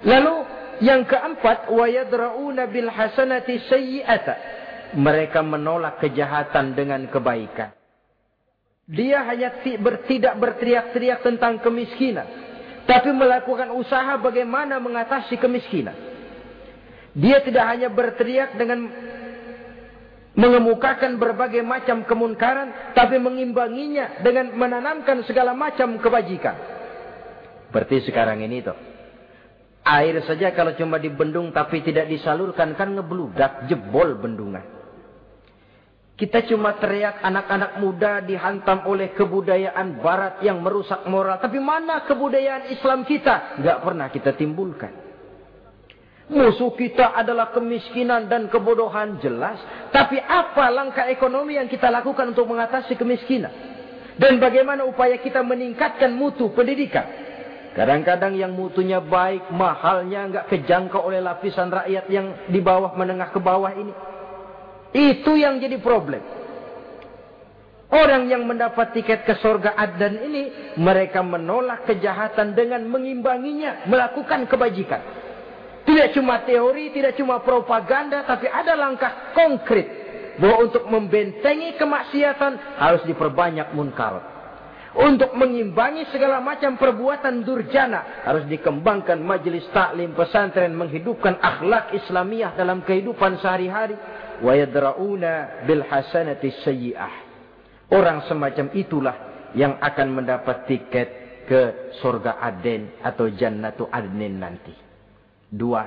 Lalu yang keempat, wayadrauna bil hasanati sayyi'ata. Mereka menolak kejahatan dengan kebaikan. Dia hanya tidak berteriak-teriak tentang kemiskinan. Tapi melakukan usaha bagaimana mengatasi kemiskinan. Dia tidak hanya berteriak dengan mengemukakan berbagai macam kemunkaran. Tapi mengimbanginya dengan menanamkan segala macam kebajikan. Seperti sekarang ini tuh. Air saja kalau cuma dibendung tapi tidak disalurkan kan ngebludak, jebol bendungan. Kita cuma teriak anak-anak muda dihantam oleh kebudayaan barat yang merusak moral. Tapi mana kebudayaan Islam kita? Gak pernah kita timbulkan. Musuh kita adalah kemiskinan dan kebodohan jelas. Tapi apa langkah ekonomi yang kita lakukan untuk mengatasi kemiskinan? Dan bagaimana upaya kita meningkatkan mutu pendidikan? Kadang-kadang yang mutunya baik, mahalnya nggak kejangkau oleh lapisan rakyat yang di bawah menengah ke bawah ini. Itu yang jadi problem. Orang yang mendapat tiket ke surga Adan ini, mereka menolak kejahatan dengan mengimbanginya, melakukan kebajikan. Tidak cuma teori, tidak cuma propaganda, tapi ada langkah konkret. Bahwa untuk membentengi kemaksiatan harus diperbanyak munkar. Untuk mengimbangi segala macam perbuatan durjana. Harus dikembangkan majelis taklim pesantren menghidupkan akhlak Islamiyah dalam kehidupan sehari-hari. Wa yadra'una bil hasanati sayyi'ah. Orang semacam itulah yang akan mendapat tiket ke surga Aden atau Jannatu Adnin nanti. Dua.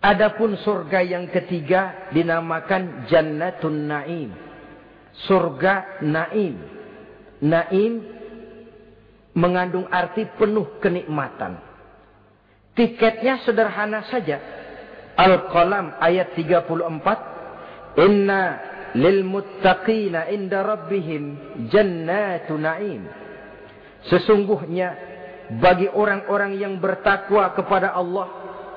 Adapun surga yang ketiga dinamakan Jannatun Naim. Surga Naim. Naim mengandung arti penuh kenikmatan. Tiketnya sederhana saja. Al-Qalam ayat 34. Inna lil muttaqina inda rabbihim jannatu na'im. Sesungguhnya bagi orang-orang yang bertakwa kepada Allah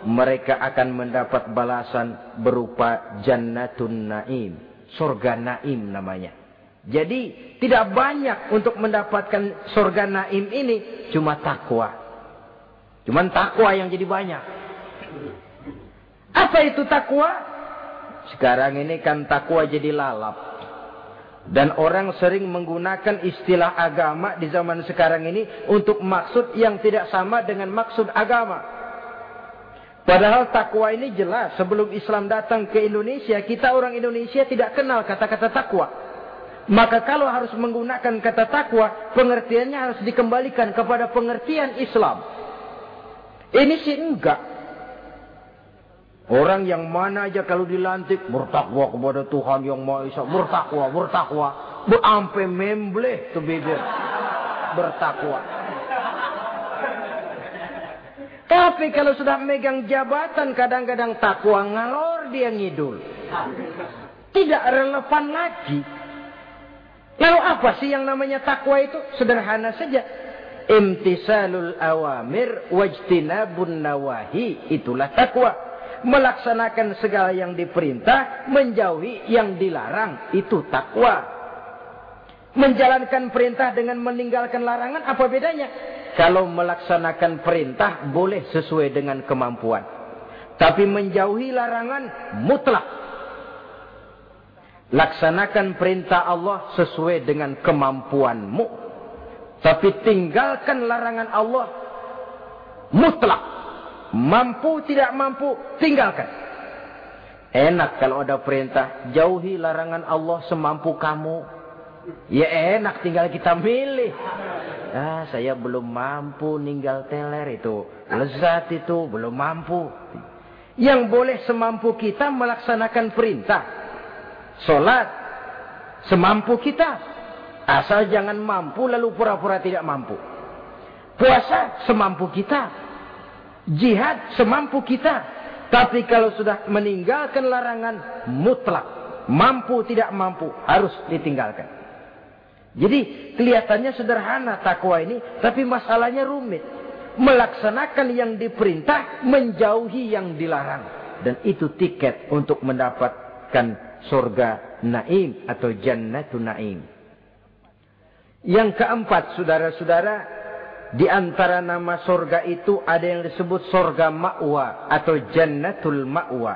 mereka akan mendapat balasan berupa jannatun naim surga naim namanya jadi tidak banyak untuk mendapatkan surga naim ini cuma takwa cuma takwa yang jadi banyak apa itu takwa sekarang ini kan takwa jadi lalap dan orang sering menggunakan istilah agama di zaman sekarang ini untuk maksud yang tidak sama dengan maksud agama. Padahal takwa ini jelas sebelum Islam datang ke Indonesia, kita orang Indonesia tidak kenal kata-kata takwa. Maka kalau harus menggunakan kata takwa, pengertiannya harus dikembalikan kepada pengertian Islam. Ini sih enggak. Orang yang mana aja kalau dilantik bertakwa kepada Tuhan yang Maha Esa, bertakwa, bertakwa, berampe membleh tuh bibir. Bertakwa. Tapi kalau sudah megang jabatan kadang-kadang takwa ngalor dia ngidul. Tidak relevan lagi. Lalu apa sih yang namanya takwa itu? Sederhana saja. Imtisalul awamir wajtinabun nawahi. Itulah takwa melaksanakan segala yang diperintah, menjauhi yang dilarang, itu takwa. Menjalankan perintah dengan meninggalkan larangan apa bedanya? Kalau melaksanakan perintah boleh sesuai dengan kemampuan. Tapi menjauhi larangan mutlak. Laksanakan perintah Allah sesuai dengan kemampuanmu. Tapi tinggalkan larangan Allah mutlak. Mampu tidak mampu, tinggalkan. Enak kalau ada perintah, jauhi larangan Allah semampu kamu. Ya enak tinggal kita milih. Ah, saya belum mampu ninggal teler itu. Lezat itu, belum mampu. Yang boleh semampu kita melaksanakan perintah. Sholat, semampu kita. Asal jangan mampu lalu pura-pura tidak mampu. Puasa, semampu kita. Jihad semampu kita. Tapi kalau sudah meninggalkan larangan mutlak. Mampu tidak mampu harus ditinggalkan. Jadi kelihatannya sederhana takwa ini. Tapi masalahnya rumit. Melaksanakan yang diperintah. Menjauhi yang dilarang. Dan itu tiket untuk mendapatkan surga naim atau jannatun naim. Yang keempat saudara-saudara di antara nama sorga itu ada yang disebut sorga ma'wa atau jannatul ma'wa.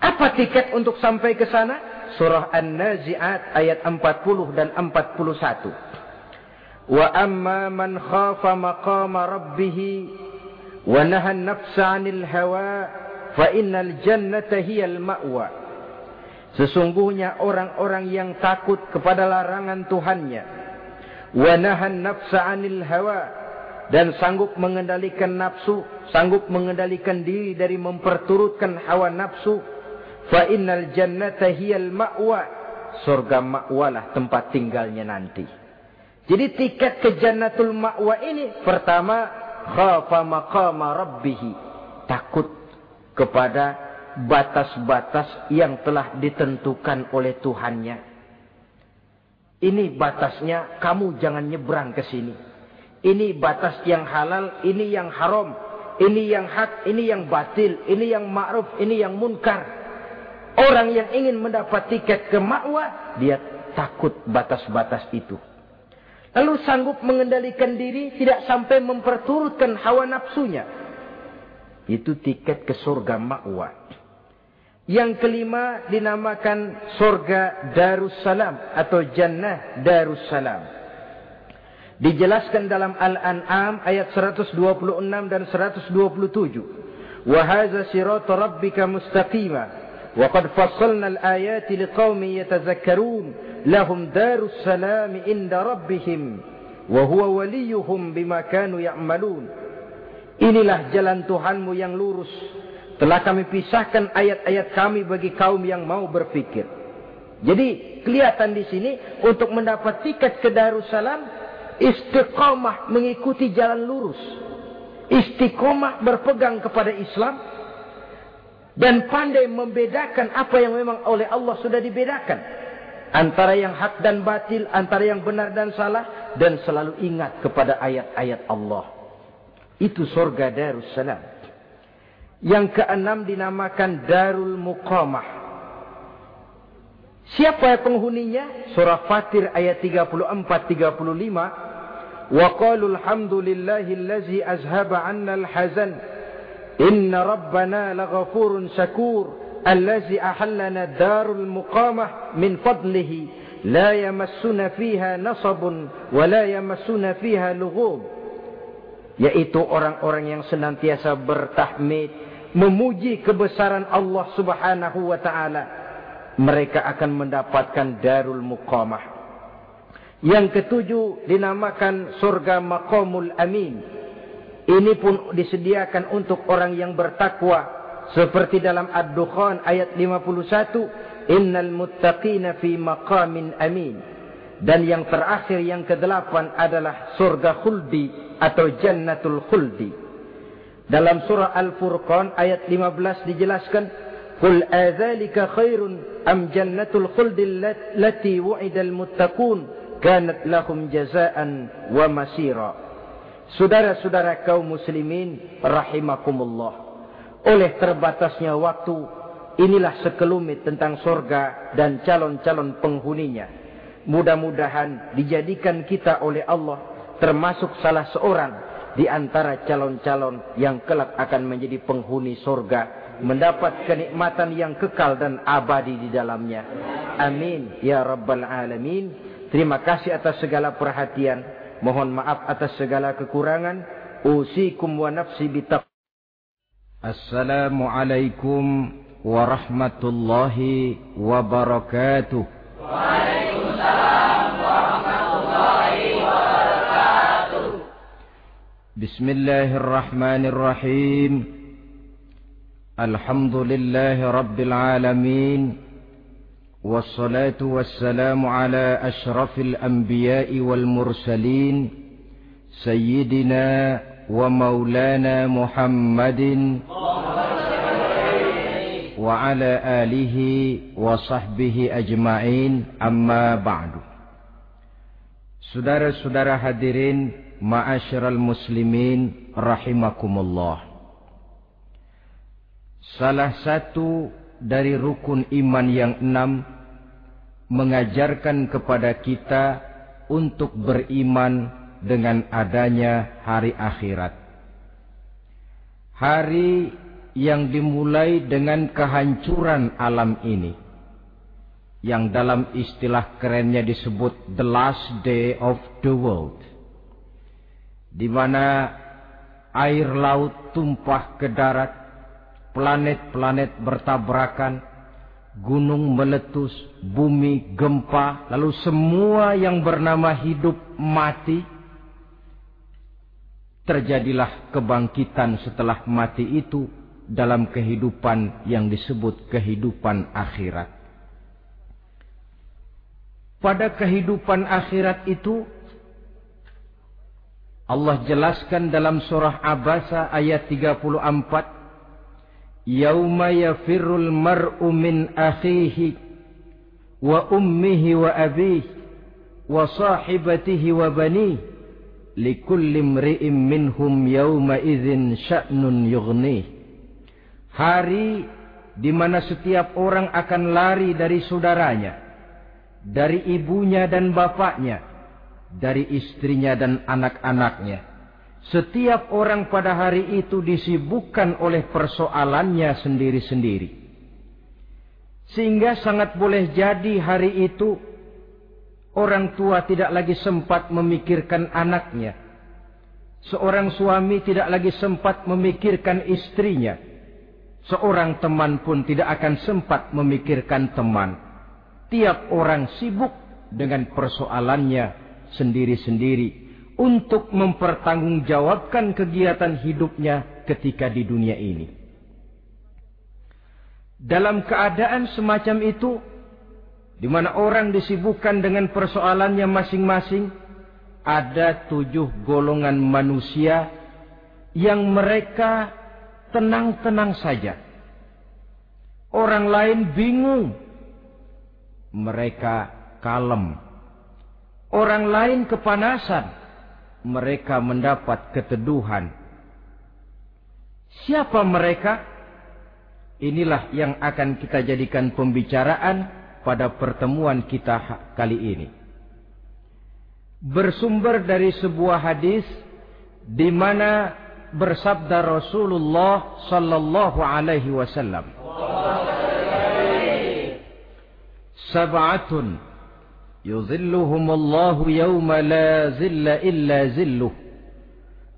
Apa tiket untuk sampai ke sana? Surah An-Nazi'at ayat 40 dan 41. Wa amma man khafa maqama rabbih wa nahan nafsa 'anil hawa fa innal jannata hiyal ma'wa. Sesungguhnya orang-orang yang takut kepada larangan Tuhannya wa nahan nafsa 'anil hawa dan sanggup mengendalikan nafsu, sanggup mengendalikan diri dari memperturutkan hawa nafsu, fa innal jannata hiyal ma'wa. Surga ma'walah tempat tinggalnya nanti. Jadi tiket ke jannatul ma'wa ini pertama khafa maqama rabbih. Takut kepada batas-batas yang telah ditentukan oleh Tuhannya. Ini batasnya, kamu jangan nyebrang ke sini. Ini batas yang halal, ini yang haram, ini yang hak, ini yang batil, ini yang ma'ruf, ini yang munkar. Orang yang ingin mendapat tiket ke ma'wa, dia takut batas-batas itu. Lalu sanggup mengendalikan diri tidak sampai memperturutkan hawa nafsunya. Itu tiket ke surga ma'wa. Yang kelima dinamakan surga Darussalam atau Jannah Darussalam. Dijelaskan dalam Al-An'am ayat 126 dan 127. Wa hadza siratu rabbika mustaqima wa qad fassalna al-ayati liqaumin yatazakkarun lahum darus salam inda rabbihim wa huwa waliyuhum bima kanu ya'malun inilah jalan Tuhanmu yang lurus telah kami pisahkan ayat-ayat kami bagi kaum yang mau berfikir jadi kelihatan di sini untuk mendapat tiket ke Darussalam istiqomah mengikuti jalan lurus istiqomah berpegang kepada Islam dan pandai membedakan apa yang memang oleh Allah sudah dibedakan Antara yang hak dan batil, antara yang benar dan salah. Dan selalu ingat kepada ayat-ayat Allah. Itu surga Darussalam. Yang keenam dinamakan Darul Muqamah. Siapa penghuninya? Surah Fatir ayat 34-35. Wa qalul hamdulillahillazi azhaba anna al-hazan. Inna rabbana laghafurun syakur. الذي أحلنا الدار المقامة من فضله لا يمسنا فيها نصب ولا يمسنا فيها لغوب yaitu orang-orang yang senantiasa bertahmid memuji kebesaran Allah Subhanahu wa taala mereka akan mendapatkan darul muqamah. Yang ketujuh dinamakan surga maqamul amin. Ini pun disediakan untuk orang yang bertakwa seperti dalam Ad-Dukhan ayat 51, Innal muttaqina fi maqamin amin. Dan yang terakhir yang kedelapan adalah surga khuldi atau jannatul khuldi. Dalam surah Al-Furqan ayat 15 dijelaskan, Qul adzalika khairun am jannatul khuldi allati wu'idal muttaqun kanat lahum jazaan wa masira. Saudara-saudara kaum muslimin rahimakumullah oleh terbatasnya waktu, inilah sekelumit tentang sorga dan calon-calon penghuninya. Mudah-mudahan dijadikan kita oleh Allah termasuk salah seorang di antara calon-calon yang kelak akan menjadi penghuni sorga mendapat kenikmatan yang kekal dan abadi di dalamnya. Amin ya rabbal alamin. Terima kasih atas segala perhatian. Mohon maaf atas segala kekurangan. Usikum wa nafsi bitaq assalamualaikum warahmatullahi wabarakatuh. بسم الله الرحمن الرحيم. الحمد لله رب العالمين والصلاة والسلام على أشرف الأنبياء والمرسلين سيدنا ومولانا محمد وعلى آله وصحبه أجمعين. أما بعد Saudara-saudara hadirin ma'asyiral muslimin rahimakumullah. Salah satu dari rukun iman yang enam mengajarkan kepada kita untuk beriman dengan adanya hari akhirat. Hari yang dimulai dengan kehancuran alam ini. Yang dalam istilah kerennya disebut the last day of the world. Di mana air laut tumpah ke darat, planet-planet bertabrakan, gunung meletus, bumi gempa, lalu semua yang bernama hidup mati, terjadilah kebangkitan setelah mati itu dalam kehidupan yang disebut kehidupan akhirat. Pada kehidupan akhirat itu Allah jelaskan dalam surah Abasa ayat 34 Yauma yafirul mar'u min akhihi wa ummihi wa abihi wa sahibatihi wa banihi likulli imri'in minhum yauma idzin sya'nun yughnih. Hari di mana setiap orang akan lari dari saudaranya dari ibunya dan bapaknya dari istrinya dan anak-anaknya. Setiap orang pada hari itu disibukkan oleh persoalannya sendiri-sendiri. Sehingga sangat boleh jadi hari itu orang tua tidak lagi sempat memikirkan anaknya. Seorang suami tidak lagi sempat memikirkan istrinya. Seorang teman pun tidak akan sempat memikirkan teman. Tiap orang sibuk dengan persoalannya sendiri-sendiri untuk mempertanggungjawabkan kegiatan hidupnya ketika di dunia ini. Dalam keadaan semacam itu, di mana orang disibukkan dengan persoalannya masing-masing, ada tujuh golongan manusia yang mereka tenang-tenang saja. Orang lain bingung, mereka kalem Orang lain kepanasan, mereka mendapat keteduhan. Siapa mereka? Inilah yang akan kita jadikan pembicaraan pada pertemuan kita kali ini. Bersumber dari sebuah hadis di mana bersabda Rasulullah sallallahu alaihi wasallam. Sab'atun Yuzilluhumullahu yawma la zilla illa zilluh.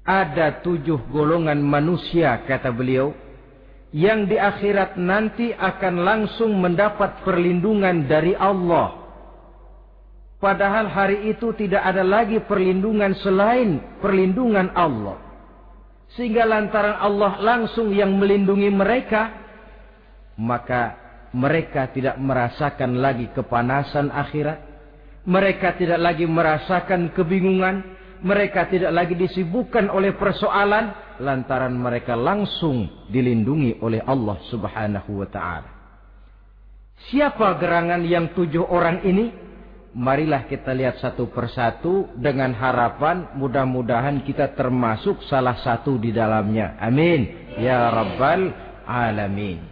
Ada tujuh golongan manusia, kata beliau, yang di akhirat nanti akan langsung mendapat perlindungan dari Allah. Padahal hari itu tidak ada lagi perlindungan selain perlindungan Allah. Sehingga lantaran Allah langsung yang melindungi mereka, maka mereka tidak merasakan lagi kepanasan akhirat mereka tidak lagi merasakan kebingungan. Mereka tidak lagi disibukkan oleh persoalan. Lantaran mereka langsung dilindungi oleh Allah subhanahu wa ta'ala. Siapa gerangan yang tujuh orang ini? Marilah kita lihat satu persatu dengan harapan mudah-mudahan kita termasuk salah satu di dalamnya. Amin. Ya Rabbal Alamin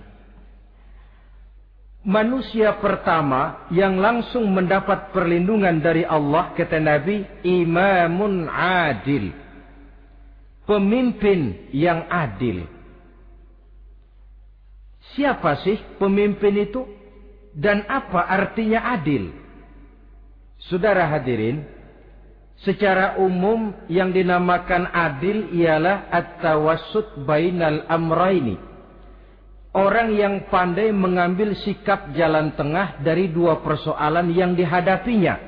manusia pertama yang langsung mendapat perlindungan dari Allah kata Nabi imamun adil. Pemimpin yang adil. Siapa sih pemimpin itu? Dan apa artinya adil? Saudara hadirin secara umum yang dinamakan adil ialah at-tawassut bainal amraini Orang yang pandai mengambil sikap jalan tengah dari dua persoalan yang dihadapinya.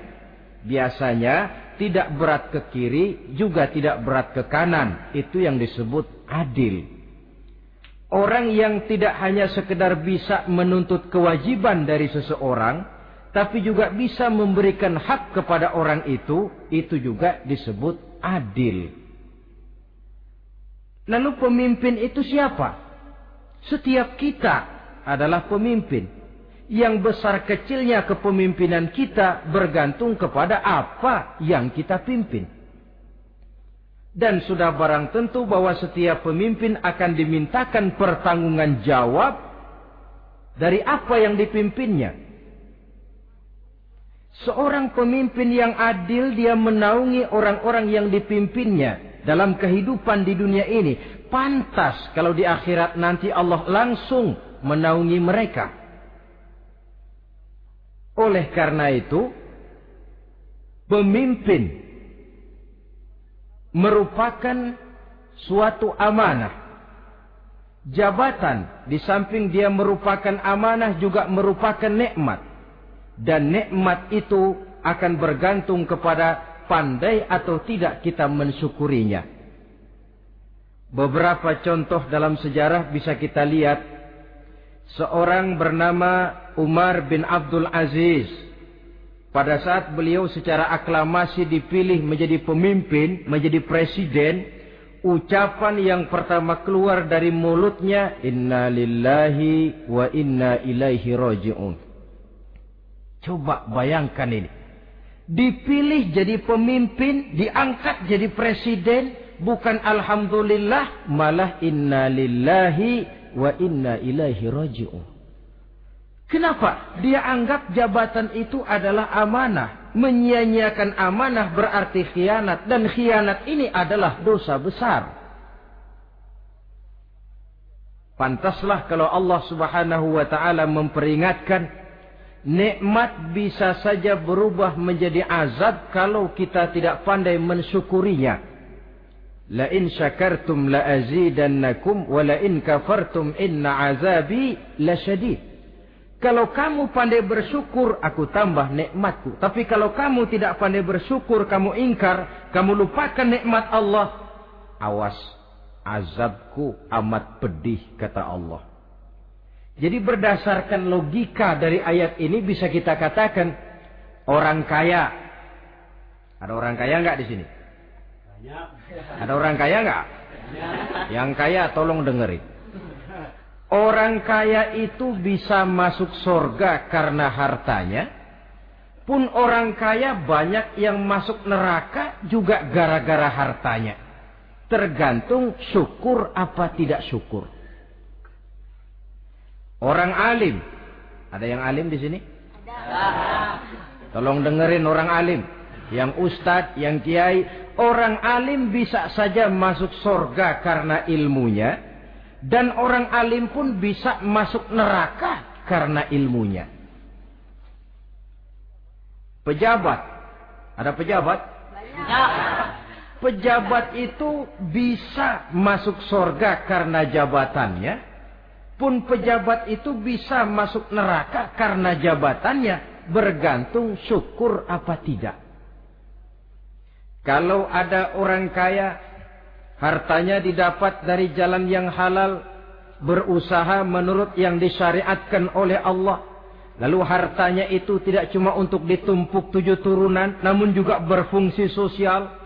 Biasanya tidak berat ke kiri, juga tidak berat ke kanan. Itu yang disebut adil. Orang yang tidak hanya sekedar bisa menuntut kewajiban dari seseorang, tapi juga bisa memberikan hak kepada orang itu, itu juga disebut adil. Lalu pemimpin itu siapa? Setiap kita adalah pemimpin. Yang besar kecilnya kepemimpinan kita bergantung kepada apa yang kita pimpin. Dan sudah barang tentu bahwa setiap pemimpin akan dimintakan pertanggungan jawab dari apa yang dipimpinnya. Seorang pemimpin yang adil dia menaungi orang-orang yang dipimpinnya dalam kehidupan di dunia ini pantas kalau di akhirat nanti Allah langsung menaungi mereka. Oleh karena itu, pemimpin merupakan suatu amanah. Jabatan di samping dia merupakan amanah juga merupakan nikmat. Dan nikmat itu akan bergantung kepada pandai atau tidak kita mensyukurinya. Beberapa contoh dalam sejarah bisa kita lihat. Seorang bernama Umar bin Abdul Aziz pada saat beliau secara aklamasi dipilih menjadi pemimpin, menjadi presiden, ucapan yang pertama keluar dari mulutnya, Inna lillahi wa inna ilaihi roji'un. Coba bayangkan ini. Dipilih jadi pemimpin, diangkat jadi presiden, bukan Alhamdulillah, malah Inna lillahi wa inna ilaihi roji'un. Kenapa? Dia anggap jabatan itu adalah amanah. Menyia-nyiakan amanah berarti khianat. Dan khianat ini adalah dosa besar. Pantaslah kalau Allah subhanahu wa ta'ala memperingatkan. Nikmat bisa saja berubah menjadi azab kalau kita tidak pandai mensyukurinya. La in syakartum la azidannakum wa la in kafartum inna azabi la syadid. Kalau kamu pandai bersyukur, aku tambah nikmatku. Tapi kalau kamu tidak pandai bersyukur, kamu ingkar, kamu lupakan nikmat Allah. Awas, azabku amat pedih, kata Allah. Jadi berdasarkan logika dari ayat ini bisa kita katakan, orang kaya. Ada orang kaya nggak di sini? Ada orang kaya nggak? Yang kaya tolong dengerin. Orang kaya itu bisa masuk surga karena hartanya. Pun orang kaya banyak yang masuk neraka juga gara-gara hartanya. Tergantung syukur apa tidak syukur. Orang alim. Ada yang alim di sini? Ada. Tolong dengerin orang alim. Yang ustadz, yang kiai. Orang alim bisa saja masuk surga karena ilmunya dan orang alim pun bisa masuk neraka karena ilmunya. Pejabat. Ada pejabat? Banyak. Pejabat itu bisa masuk surga karena jabatannya. Pun pejabat itu bisa masuk neraka karena jabatannya. Bergantung syukur apa tidak. Kalau ada orang kaya hartanya didapat dari jalan yang halal, berusaha menurut yang disyariatkan oleh Allah. Lalu hartanya itu tidak cuma untuk ditumpuk tujuh turunan, namun juga berfungsi sosial.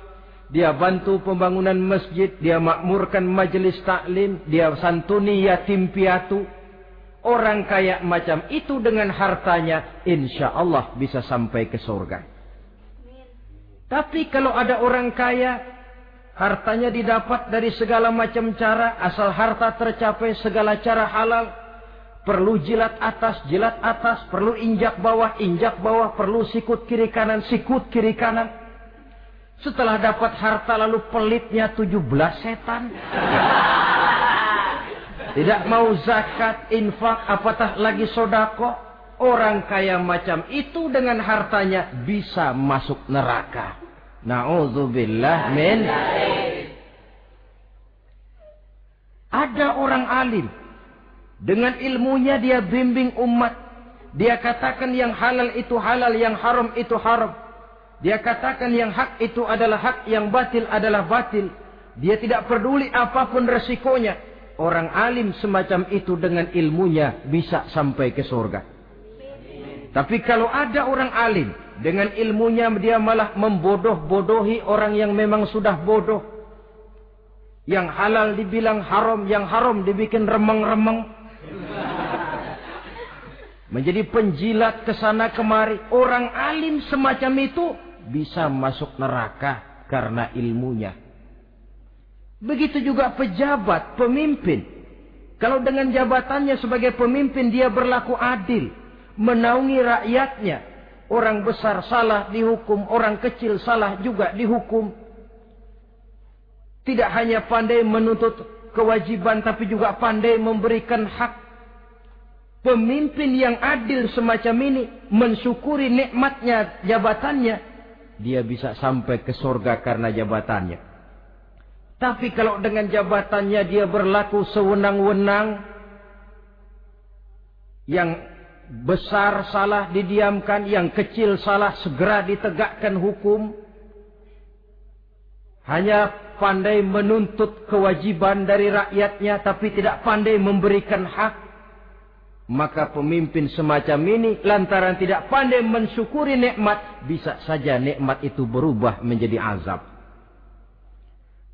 Dia bantu pembangunan masjid, dia makmurkan majelis taklim, dia santuni yatim piatu. Orang kaya macam itu dengan hartanya, insya Allah bisa sampai ke surga. Tapi kalau ada orang kaya Hartanya didapat dari segala macam cara, asal harta tercapai segala cara halal. Perlu jilat atas, jilat atas, perlu injak bawah, injak bawah, perlu sikut kiri kanan, sikut kiri kanan. Setelah dapat harta lalu pelitnya 17 setan. Tidak mau zakat, infak, apatah lagi sodako. Orang kaya macam itu dengan hartanya bisa masuk neraka. Na'udzubillah min Ada orang alim dengan ilmunya dia bimbing umat. Dia katakan yang halal itu halal, yang haram itu haram. Dia katakan yang hak itu adalah hak, yang batil adalah batil. Dia tidak peduli apa pun resikonya. Orang alim semacam itu dengan ilmunya bisa sampai ke surga. Tapi kalau ada orang alim dengan ilmunya dia malah membodoh-bodohi orang yang memang sudah bodoh. Yang halal dibilang haram, yang haram dibikin remeng-remeng. Menjadi penjilat ke sana kemari. Orang alim semacam itu bisa masuk neraka karena ilmunya. Begitu juga pejabat, pemimpin. Kalau dengan jabatannya sebagai pemimpin dia berlaku adil. Menaungi rakyatnya Orang besar salah dihukum, orang kecil salah juga dihukum. Tidak hanya pandai menuntut kewajiban tapi juga pandai memberikan hak. Pemimpin yang adil semacam ini mensyukuri nikmatnya jabatannya, dia bisa sampai ke surga karena jabatannya. Tapi kalau dengan jabatannya dia berlaku sewenang-wenang yang besar salah didiamkan, yang kecil salah segera ditegakkan hukum. Hanya pandai menuntut kewajiban dari rakyatnya tapi tidak pandai memberikan hak. Maka pemimpin semacam ini lantaran tidak pandai mensyukuri nikmat, bisa saja nikmat itu berubah menjadi azab.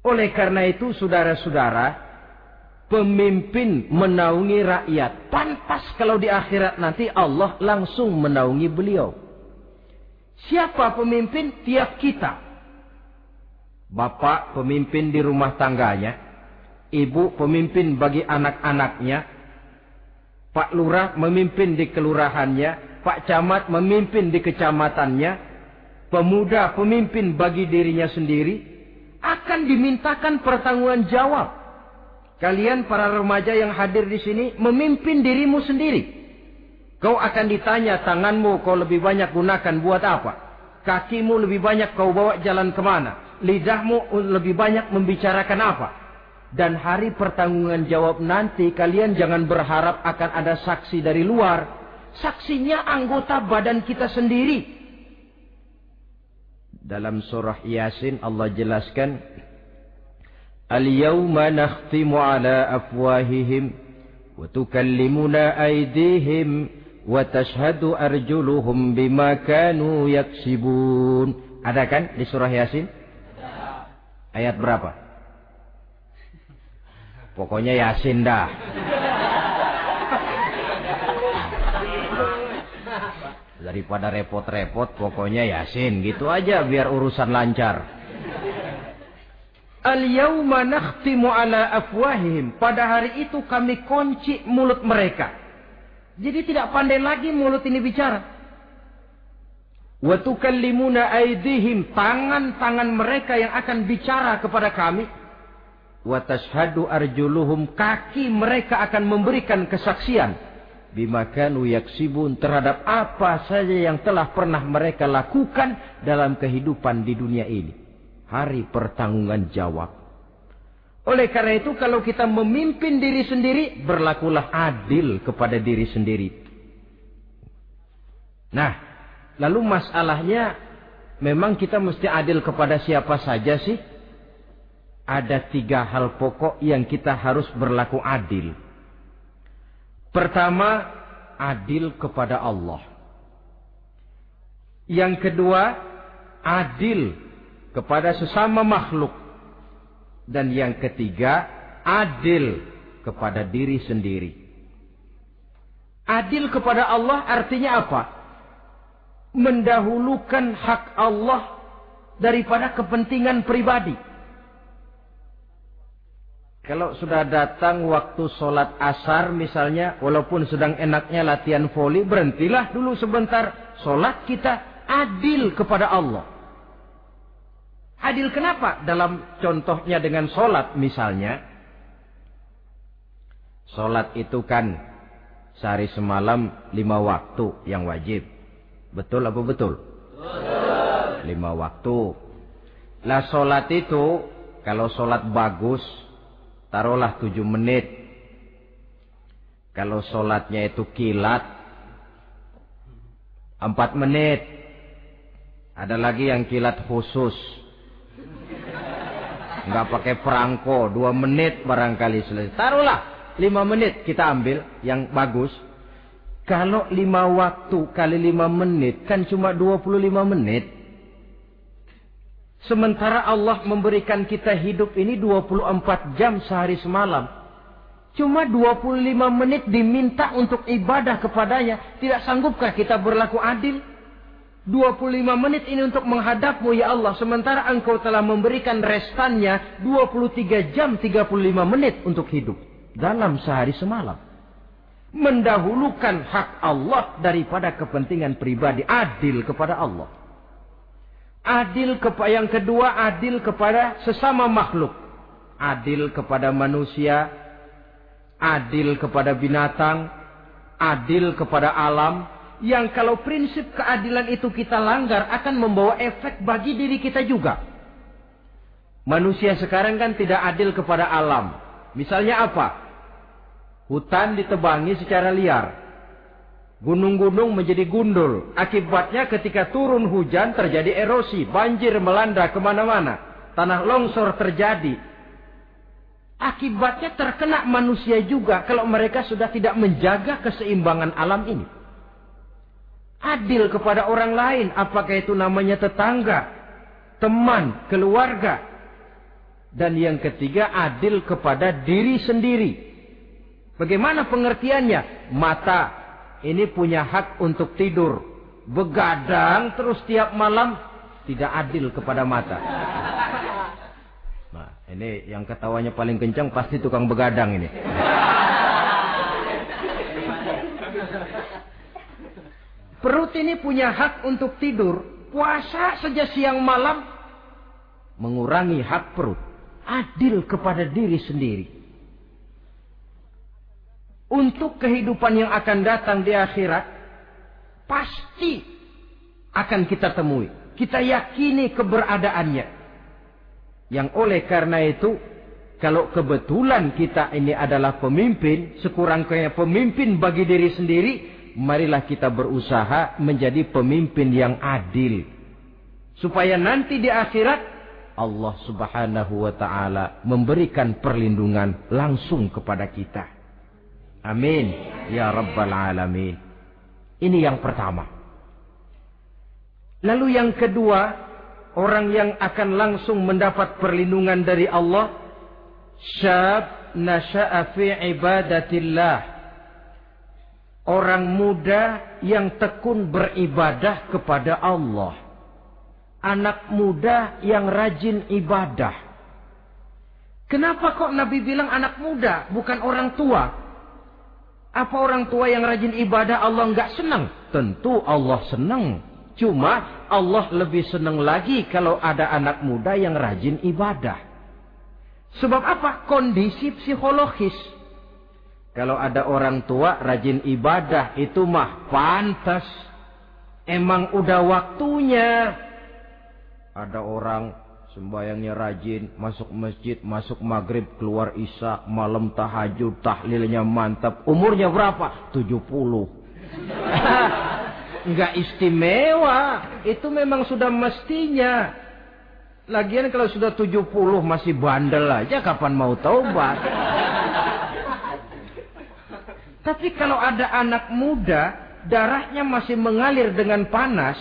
Oleh karena itu, saudara-saudara, pemimpin menaungi rakyat. Pantas kalau di akhirat nanti Allah langsung menaungi beliau. Siapa pemimpin? Tiap kita. Bapak pemimpin di rumah tangganya. Ibu pemimpin bagi anak-anaknya. Pak Lurah memimpin di kelurahannya, Pak Camat memimpin di kecamatannya, pemuda pemimpin bagi dirinya sendiri, akan dimintakan pertanggungan jawab. Kalian para remaja yang hadir di sini memimpin dirimu sendiri. Kau akan ditanya tanganmu kau lebih banyak gunakan buat apa? Kakimu lebih banyak kau bawa jalan ke mana? Lidahmu lebih banyak membicarakan apa? Dan hari pertanggungan jawab nanti kalian jangan berharap akan ada saksi dari luar. Saksinya anggota badan kita sendiri. Dalam surah Yasin Allah jelaskan. Al-yawma nakhtimu ala afwahihim. Watukallimuna aydihim. Watashhadu arjuluhum bima kanu yaksibun. Ada kan di surah Yasin? Ayat berapa? Pokoknya Yasin dah. Daripada repot-repot, pokoknya Yasin. Gitu aja biar urusan lancar. Al-yawma nakhtimu ala afwahihim. Pada hari itu kami kunci mulut mereka. Jadi tidak pandai lagi mulut ini bicara. Wa tukallimuna. Tangan-tangan mereka yang akan bicara kepada kami wa tashhadu arjuluhum kaki mereka akan memberikan kesaksian bima kanu yaksibun terhadap apa saja yang telah pernah mereka lakukan dalam kehidupan di dunia ini hari pertanggungan jawab oleh karena itu kalau kita memimpin diri sendiri berlakulah adil kepada diri sendiri nah lalu masalahnya memang kita mesti adil kepada siapa saja sih ada tiga hal pokok yang kita harus berlaku adil. Pertama, adil kepada Allah. Yang kedua, adil kepada sesama makhluk. Dan yang ketiga, adil kepada diri sendiri. Adil kepada Allah artinya apa? Mendahulukan hak Allah daripada kepentingan pribadi. Kalau sudah datang waktu sholat asar misalnya, walaupun sedang enaknya latihan voli, berhentilah dulu sebentar. Sholat kita adil kepada Allah. Adil kenapa? Dalam contohnya dengan sholat misalnya. Sholat itu kan sehari semalam lima waktu yang wajib. Betul apa betul? Betul. Lima waktu. Lah sholat itu, kalau sholat bagus, taruhlah tujuh menit. Kalau sholatnya itu kilat, empat menit. Ada lagi yang kilat khusus. Nggak pakai perangko, dua menit barangkali selesai. Taruhlah lima menit kita ambil yang bagus. Kalau lima waktu kali lima menit kan cuma dua puluh lima menit. Sementara Allah memberikan kita hidup ini 24 jam sehari semalam. Cuma 25 menit diminta untuk ibadah kepadanya. Tidak sanggupkah kita berlaku adil? 25 menit ini untuk menghadapmu ya Allah. Sementara engkau telah memberikan restannya 23 jam 35 menit untuk hidup. Dalam sehari semalam. Mendahulukan hak Allah daripada kepentingan pribadi. Adil kepada Allah. Adil kepada yang kedua adil kepada sesama makhluk. Adil kepada manusia, adil kepada binatang, adil kepada alam. Yang kalau prinsip keadilan itu kita langgar akan membawa efek bagi diri kita juga. Manusia sekarang kan tidak adil kepada alam. Misalnya apa? Hutan ditebangi secara liar. Gunung-gunung menjadi gundul. Akibatnya ketika turun hujan terjadi erosi. Banjir melanda ke mana-mana. Tanah longsor terjadi. Akibatnya terkena manusia juga kalau mereka sudah tidak menjaga keseimbangan alam ini. Adil kepada orang lain, apakah itu namanya tetangga, teman, keluarga. Dan yang ketiga, adil kepada diri sendiri. Bagaimana pengertiannya? Mata ini punya hak untuk tidur. Begadang terus tiap malam tidak adil kepada mata. Ini yang ketawanya paling kencang pasti tukang begadang ini. Perut ini punya hak untuk tidur. Puasa saja siang malam. Mengurangi hak perut. Adil kepada diri sendiri. Untuk kehidupan yang akan datang di akhirat. Pasti akan kita temui. Kita yakini keberadaannya. Yang oleh karena itu, kalau kebetulan kita ini adalah pemimpin, sekurang-kurangnya pemimpin bagi diri sendiri, marilah kita berusaha menjadi pemimpin yang adil. Supaya nanti di akhirat, Allah subhanahu wa ta'ala memberikan perlindungan langsung kepada kita. Amin. Ya Rabbal Alamin. Ini yang pertama. Lalu yang kedua, orang yang akan langsung mendapat perlindungan dari Allah syab nasha'a fi ibadatillah orang muda yang tekun beribadah kepada Allah anak muda yang rajin ibadah kenapa kok Nabi bilang anak muda bukan orang tua apa orang tua yang rajin ibadah Allah enggak senang tentu Allah senang Cuma Allah lebih senang lagi kalau ada anak muda yang rajin ibadah. Sebab apa? Kondisi psikologis. Kalau ada orang tua rajin ibadah itu mah pantas. Emang udah waktunya. Ada orang sembayangnya rajin, masuk masjid, masuk maghrib, keluar isya, malam tahajud, tahlilnya mantap. Umurnya berapa? 70. Enggak istimewa. Itu memang sudah mestinya. Lagian kalau sudah 70 masih bandel aja kapan mau taubat. Tapi kalau ada anak muda, darahnya masih mengalir dengan panas,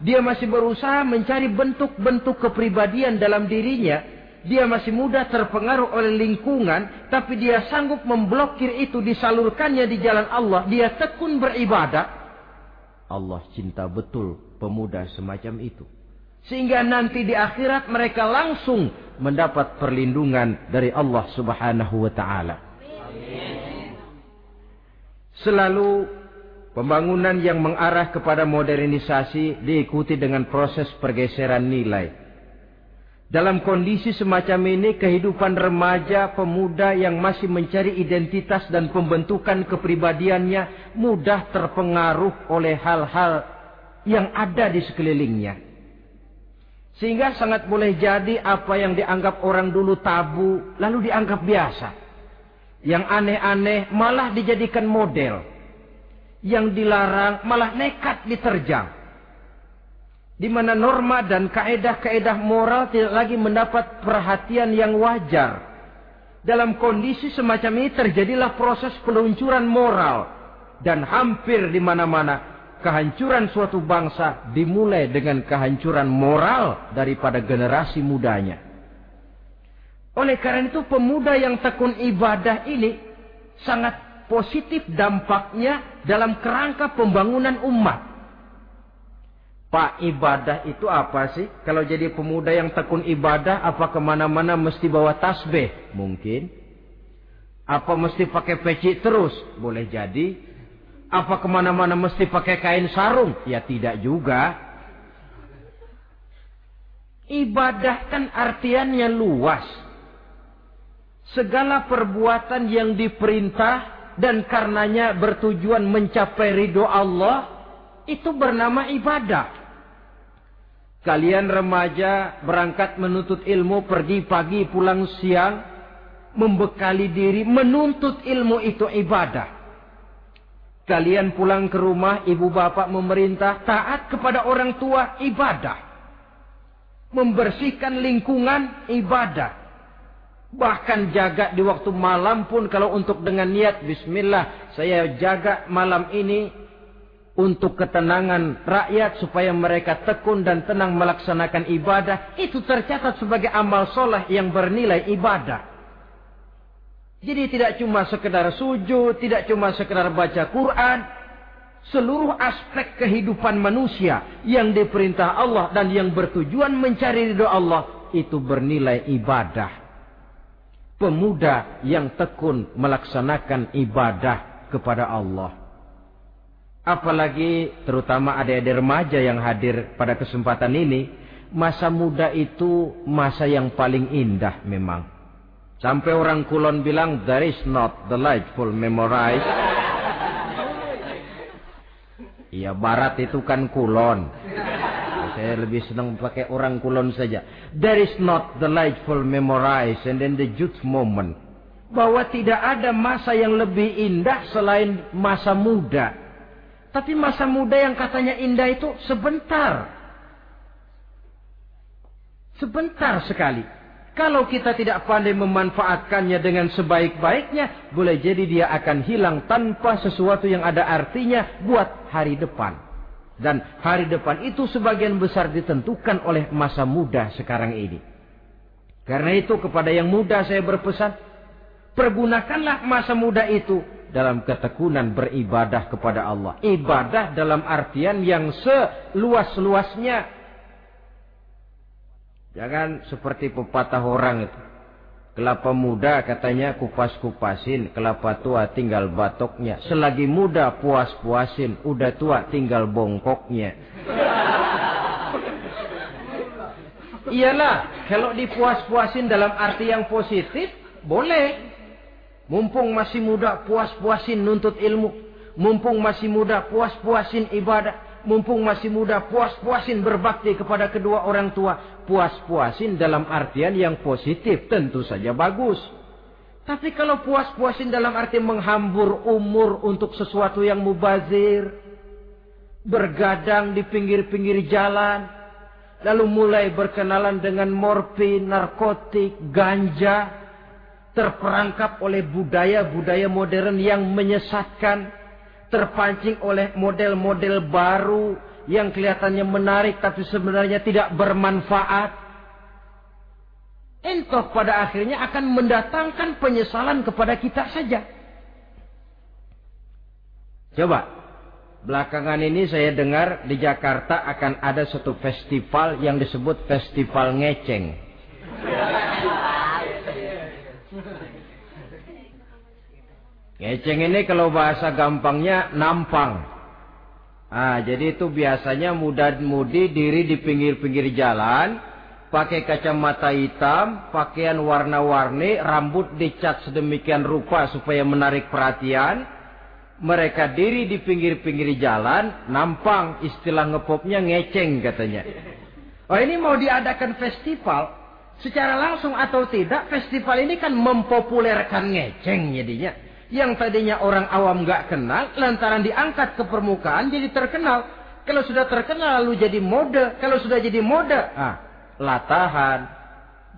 dia masih berusaha mencari bentuk-bentuk kepribadian dalam dirinya, dia masih muda terpengaruh oleh lingkungan, tapi dia sanggup memblokir itu disalurkannya di jalan Allah, dia tekun beribadah, Allah cinta betul pemuda semacam itu. Sehingga nanti di akhirat mereka langsung mendapat perlindungan dari Allah subhanahu wa ta'ala. Selalu pembangunan yang mengarah kepada modernisasi diikuti dengan proses pergeseran nilai. Dalam kondisi semacam ini, kehidupan remaja, pemuda yang masih mencari identitas dan pembentukan kepribadiannya mudah terpengaruh oleh hal-hal yang ada di sekelilingnya. Sehingga sangat boleh jadi apa yang dianggap orang dulu tabu, lalu dianggap biasa. Yang aneh-aneh malah dijadikan model. Yang dilarang malah nekat diterjang di mana norma dan kaedah-kaedah moral tidak lagi mendapat perhatian yang wajar. Dalam kondisi semacam ini terjadilah proses peluncuran moral dan hampir di mana-mana kehancuran suatu bangsa dimulai dengan kehancuran moral daripada generasi mudanya. Oleh karena itu pemuda yang tekun ibadah ini sangat positif dampaknya dalam kerangka pembangunan umat. Pak ibadah itu apa sih? Kalau jadi pemuda yang tekun ibadah, apa ke mana-mana mesti bawa tasbih? Mungkin. Apa mesti pakai peci terus? Boleh jadi. Apa ke mana-mana mesti pakai kain sarung? Ya tidak juga. Ibadah kan artiannya luas. Segala perbuatan yang diperintah dan karenanya bertujuan mencapai ridho Allah, itu bernama ibadah. Kalian remaja berangkat menuntut ilmu, pergi pagi, pulang siang, membekali diri, menuntut ilmu itu ibadah. Kalian pulang ke rumah, ibu bapak memerintah, taat kepada orang tua, ibadah. Membersihkan lingkungan, ibadah. Bahkan jaga di waktu malam pun kalau untuk dengan niat bismillah saya jaga malam ini untuk ketenangan rakyat supaya mereka tekun dan tenang melaksanakan ibadah itu tercatat sebagai amal soleh yang bernilai ibadah. Jadi tidak cuma sekedar sujud, tidak cuma sekedar baca Quran, seluruh aspek kehidupan manusia yang diperintah Allah dan yang bertujuan mencari ridho Allah itu bernilai ibadah. Pemuda yang tekun melaksanakan ibadah kepada Allah. Apalagi terutama adik-adik remaja yang hadir pada kesempatan ini, masa muda itu masa yang paling indah memang. Sampai orang kulon bilang, there is not delightful memorize. Iya, barat itu kan kulon. Saya lebih senang pakai orang kulon saja. There is not delightful memorize and then the youth moment. Bahwa tidak ada masa yang lebih indah selain masa muda. Tapi masa muda yang katanya indah itu sebentar. Sebentar sekali. Kalau kita tidak pandai memanfaatkannya dengan sebaik-baiknya, boleh jadi dia akan hilang tanpa sesuatu yang ada artinya buat hari depan. Dan hari depan itu sebagian besar ditentukan oleh masa muda sekarang ini. Karena itu kepada yang muda saya berpesan, pergunakanlah masa muda itu dalam ketekunan beribadah kepada Allah. Ibadah dalam artian yang seluas-luasnya. Jangan seperti pepatah orang itu. Kelapa muda katanya kupas-kupasin, kelapa tua tinggal batoknya. Selagi muda puas-puasin, udah tua tinggal bongkoknya. Iyalah, kalau dipuas-puasin dalam arti yang positif, boleh. Mumpung masih muda puas-puasin nuntut ilmu. Mumpung masih muda puas-puasin ibadah. Mumpung masih muda puas-puasin berbakti kepada kedua orang tua. Puas-puasin dalam artian yang positif tentu saja bagus. Tapi kalau puas-puasin dalam arti menghambur umur untuk sesuatu yang mubazir. Bergadang di pinggir-pinggir jalan. Lalu mulai berkenalan dengan morfin, narkotik, ganja terperangkap oleh budaya-budaya modern yang menyesatkan, terpancing oleh model-model baru yang kelihatannya menarik tapi sebenarnya tidak bermanfaat. Entah pada akhirnya akan mendatangkan penyesalan kepada kita saja. Coba, belakangan ini saya dengar di Jakarta akan ada satu festival yang disebut Festival Ngeceng. Ngeceng ini kalau bahasa gampangnya nampang. Ah, jadi itu biasanya muda-mudi diri di pinggir-pinggir jalan, pakai kacamata hitam, pakaian warna-warni, rambut dicat sedemikian rupa supaya menarik perhatian. Mereka diri di pinggir-pinggir jalan, nampang istilah ngepopnya ngeceng katanya. Oh ini mau diadakan festival, secara langsung atau tidak, festival ini kan mempopulerkan ngeceng jadinya yang tadinya orang awam nggak kenal, lantaran diangkat ke permukaan jadi terkenal. Kalau sudah terkenal lalu jadi mode, kalau sudah jadi mode, ah, latahan.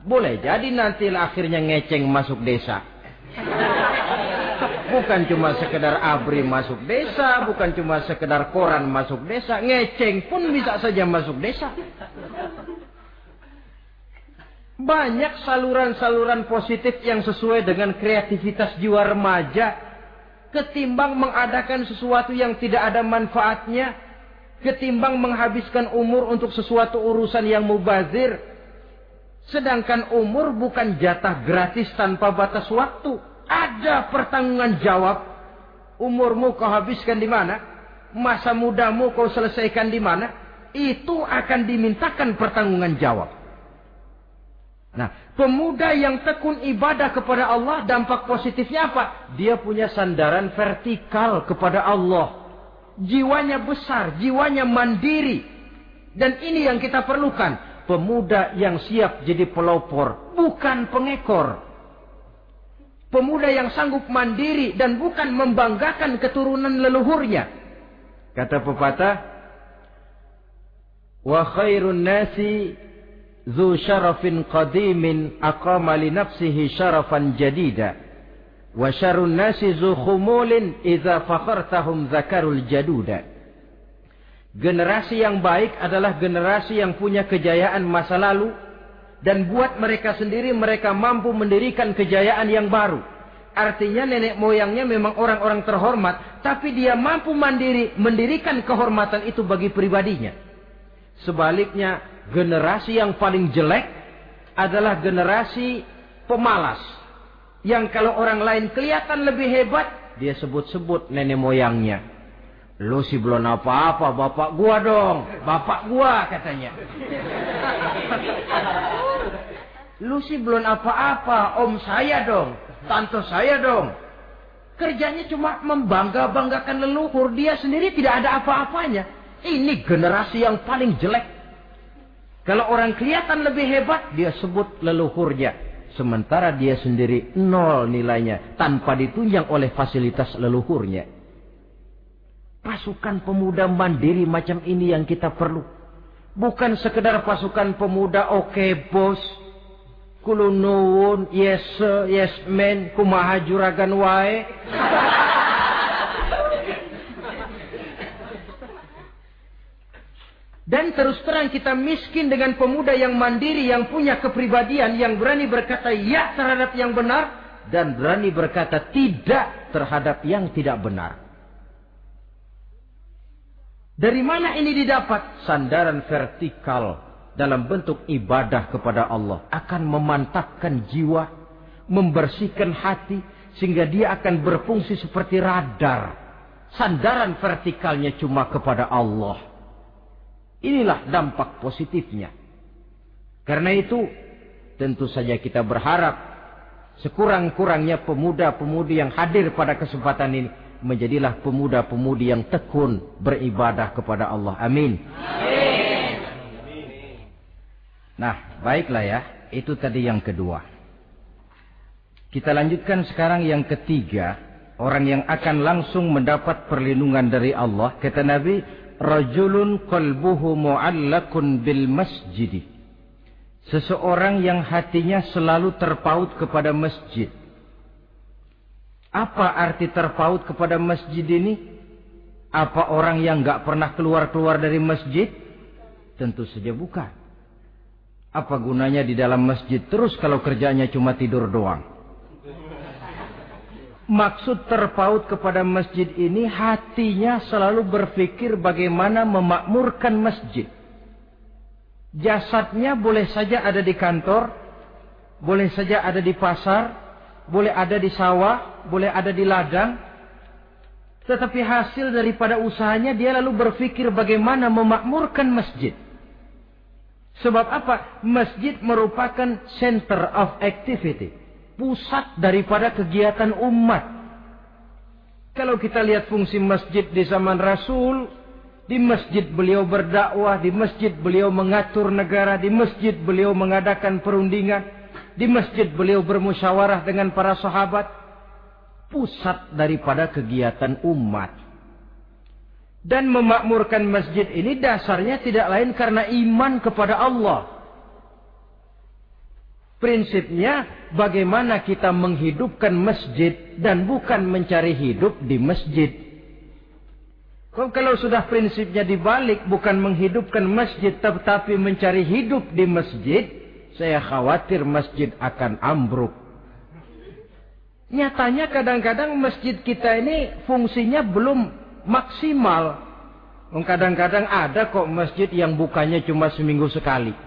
Boleh jadi nanti akhirnya ngeceng masuk desa. Bukan cuma sekedar abri masuk desa, bukan cuma sekedar koran masuk desa, ngeceng pun bisa saja masuk desa. Banyak saluran-saluran positif yang sesuai dengan kreativitas jiwa remaja. Ketimbang mengadakan sesuatu yang tidak ada manfaatnya. Ketimbang menghabiskan umur untuk sesuatu urusan yang mubazir. Sedangkan umur bukan jatah gratis tanpa batas waktu. Ada pertanggungan jawab. Umurmu kau habiskan di mana? Masa mudamu kau selesaikan di mana? Itu akan dimintakan pertanggungan jawab. Nah, pemuda yang tekun ibadah kepada Allah, dampak positifnya apa? Dia punya sandaran vertikal kepada Allah. Jiwanya besar, jiwanya mandiri. Dan ini yang kita perlukan. Pemuda yang siap jadi pelopor, bukan pengekor. Pemuda yang sanggup mandiri dan bukan membanggakan keturunan leluhurnya. Kata pepatah, Wa khairun nasi Zu syarafin qadimin aqama li nafsihi syarafan jadida. Wa syarun nasi zu khumulin idza fakhartahum. Generasi yang baik adalah generasi yang punya kejayaan masa lalu dan buat mereka sendiri mereka mampu mendirikan kejayaan yang baru. Artinya nenek moyangnya memang orang-orang terhormat, tapi dia mampu mandiri mendirikan kehormatan itu bagi pribadinya. Sebaliknya, generasi yang paling jelek adalah generasi pemalas. Yang kalau orang lain kelihatan lebih hebat, dia sebut-sebut nenek moyangnya. Lu sih belum apa-apa, bapak gua dong. Bapak gua katanya. Lu sih belum apa-apa, om saya dong. Tante saya dong. Kerjanya cuma membangga-banggakan leluhur. Dia sendiri tidak ada apa-apanya. Ini generasi yang paling jelek. Kalau orang kelihatan lebih hebat, dia sebut leluhurnya. Sementara dia sendiri nol nilainya. Tanpa ditunjang oleh fasilitas leluhurnya. Pasukan pemuda mandiri macam ini yang kita perlu. Bukan sekedar pasukan pemuda oke okay, bos. Kulunun, yes yes man, kumaha juragan wae. Dan terus terang kita miskin dengan pemuda yang mandiri, yang punya kepribadian, yang berani berkata ya terhadap yang benar, dan berani berkata tidak terhadap yang tidak benar. Dari mana ini didapat? Sandaran vertikal dalam bentuk ibadah kepada Allah akan memantapkan jiwa, membersihkan hati sehingga dia akan berfungsi seperti radar. Sandaran vertikalnya cuma kepada Allah. Inilah dampak positifnya. Karena itu tentu saja kita berharap sekurang-kurangnya pemuda-pemudi yang hadir pada kesempatan ini menjadilah pemuda-pemudi yang tekun beribadah kepada Allah. Amin. Nah, baiklah ya. Itu tadi yang kedua. Kita lanjutkan sekarang yang ketiga. Orang yang akan langsung mendapat perlindungan dari Allah. Kata Nabi, Rajulun qalbuhu mu'allakun bil masjid. Seseorang yang hatinya selalu terpaut kepada masjid. Apa arti terpaut kepada masjid ini? Apa orang yang gak pernah keluar-keluar dari masjid? Tentu saja bukan. Apa gunanya di dalam masjid terus kalau kerjanya cuma tidur doang? Maksud terpaut kepada masjid ini hatinya selalu berpikir bagaimana memakmurkan masjid. Jasadnya boleh saja ada di kantor, boleh saja ada di pasar, boleh ada di sawah, boleh ada di ladang. Tetapi hasil daripada usahanya dia lalu berpikir bagaimana memakmurkan masjid. Sebab apa? Masjid merupakan center of activity. Pusat daripada kegiatan umat. Kalau kita lihat fungsi masjid di zaman Rasul, di masjid beliau berdakwah, di masjid beliau mengatur negara, di masjid beliau mengadakan perundingan. Di masjid beliau bermusyawarah dengan para sahabat. Pusat daripada kegiatan umat. Dan memakmurkan masjid ini dasarnya tidak lain karena iman kepada Allah. Prinsipnya bagaimana kita menghidupkan masjid dan bukan mencari hidup di masjid. Kalau sudah prinsipnya dibalik bukan menghidupkan masjid tetapi mencari hidup di masjid, saya khawatir masjid akan ambruk. Nyatanya kadang-kadang masjid kita ini fungsinya belum maksimal. Kadang-kadang ada kok masjid yang bukanya cuma seminggu sekali.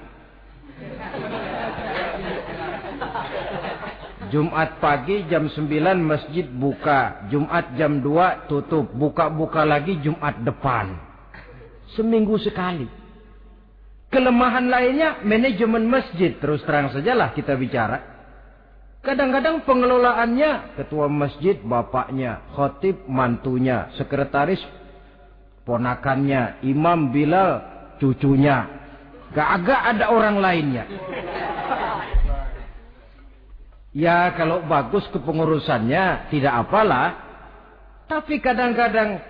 Jumat pagi jam 9 masjid buka. Jumat jam 2 tutup. Buka-buka lagi Jumat depan. Seminggu sekali. Kelemahan lainnya manajemen masjid. Terus terang sajalah kita bicara. Kadang-kadang pengelolaannya ketua masjid bapaknya, khotib mantunya, sekretaris ponakannya, imam Bilal cucunya. Gak agak ada orang lainnya. Ya kalau bagus kepengurusannya tidak apalah. Tapi kadang-kadang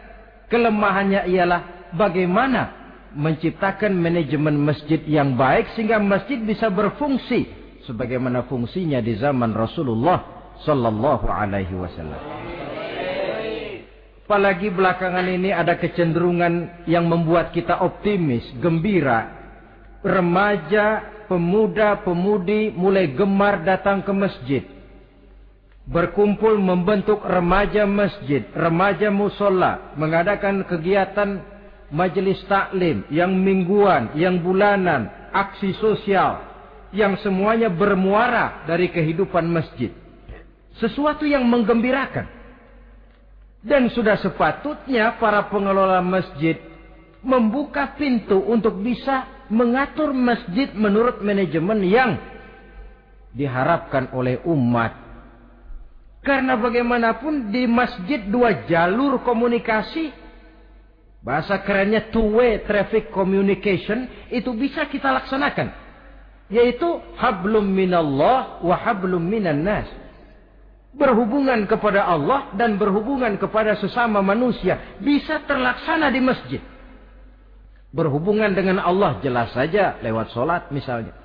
kelemahannya ialah bagaimana menciptakan manajemen masjid yang baik sehingga masjid bisa berfungsi sebagaimana fungsinya di zaman Rasulullah sallallahu alaihi wasallam. Apalagi belakangan ini ada kecenderungan yang membuat kita optimis, gembira. Remaja, pemuda, pemudi mulai gemar datang ke masjid. Berkumpul membentuk remaja masjid, remaja musola, mengadakan kegiatan majelis taklim yang mingguan, yang bulanan, aksi sosial yang semuanya bermuara dari kehidupan masjid. Sesuatu yang menggembirakan. Dan sudah sepatutnya para pengelola masjid membuka pintu untuk bisa mengatur masjid menurut manajemen yang diharapkan oleh umat. Karena bagaimanapun di masjid dua jalur komunikasi Bahasa kerennya two-way traffic communication itu bisa kita laksanakan. Yaitu hablum minallah wa hablum minan nas. Berhubungan kepada Allah dan berhubungan kepada sesama manusia bisa terlaksana di masjid. Berhubungan dengan Allah jelas saja lewat solat misalnya.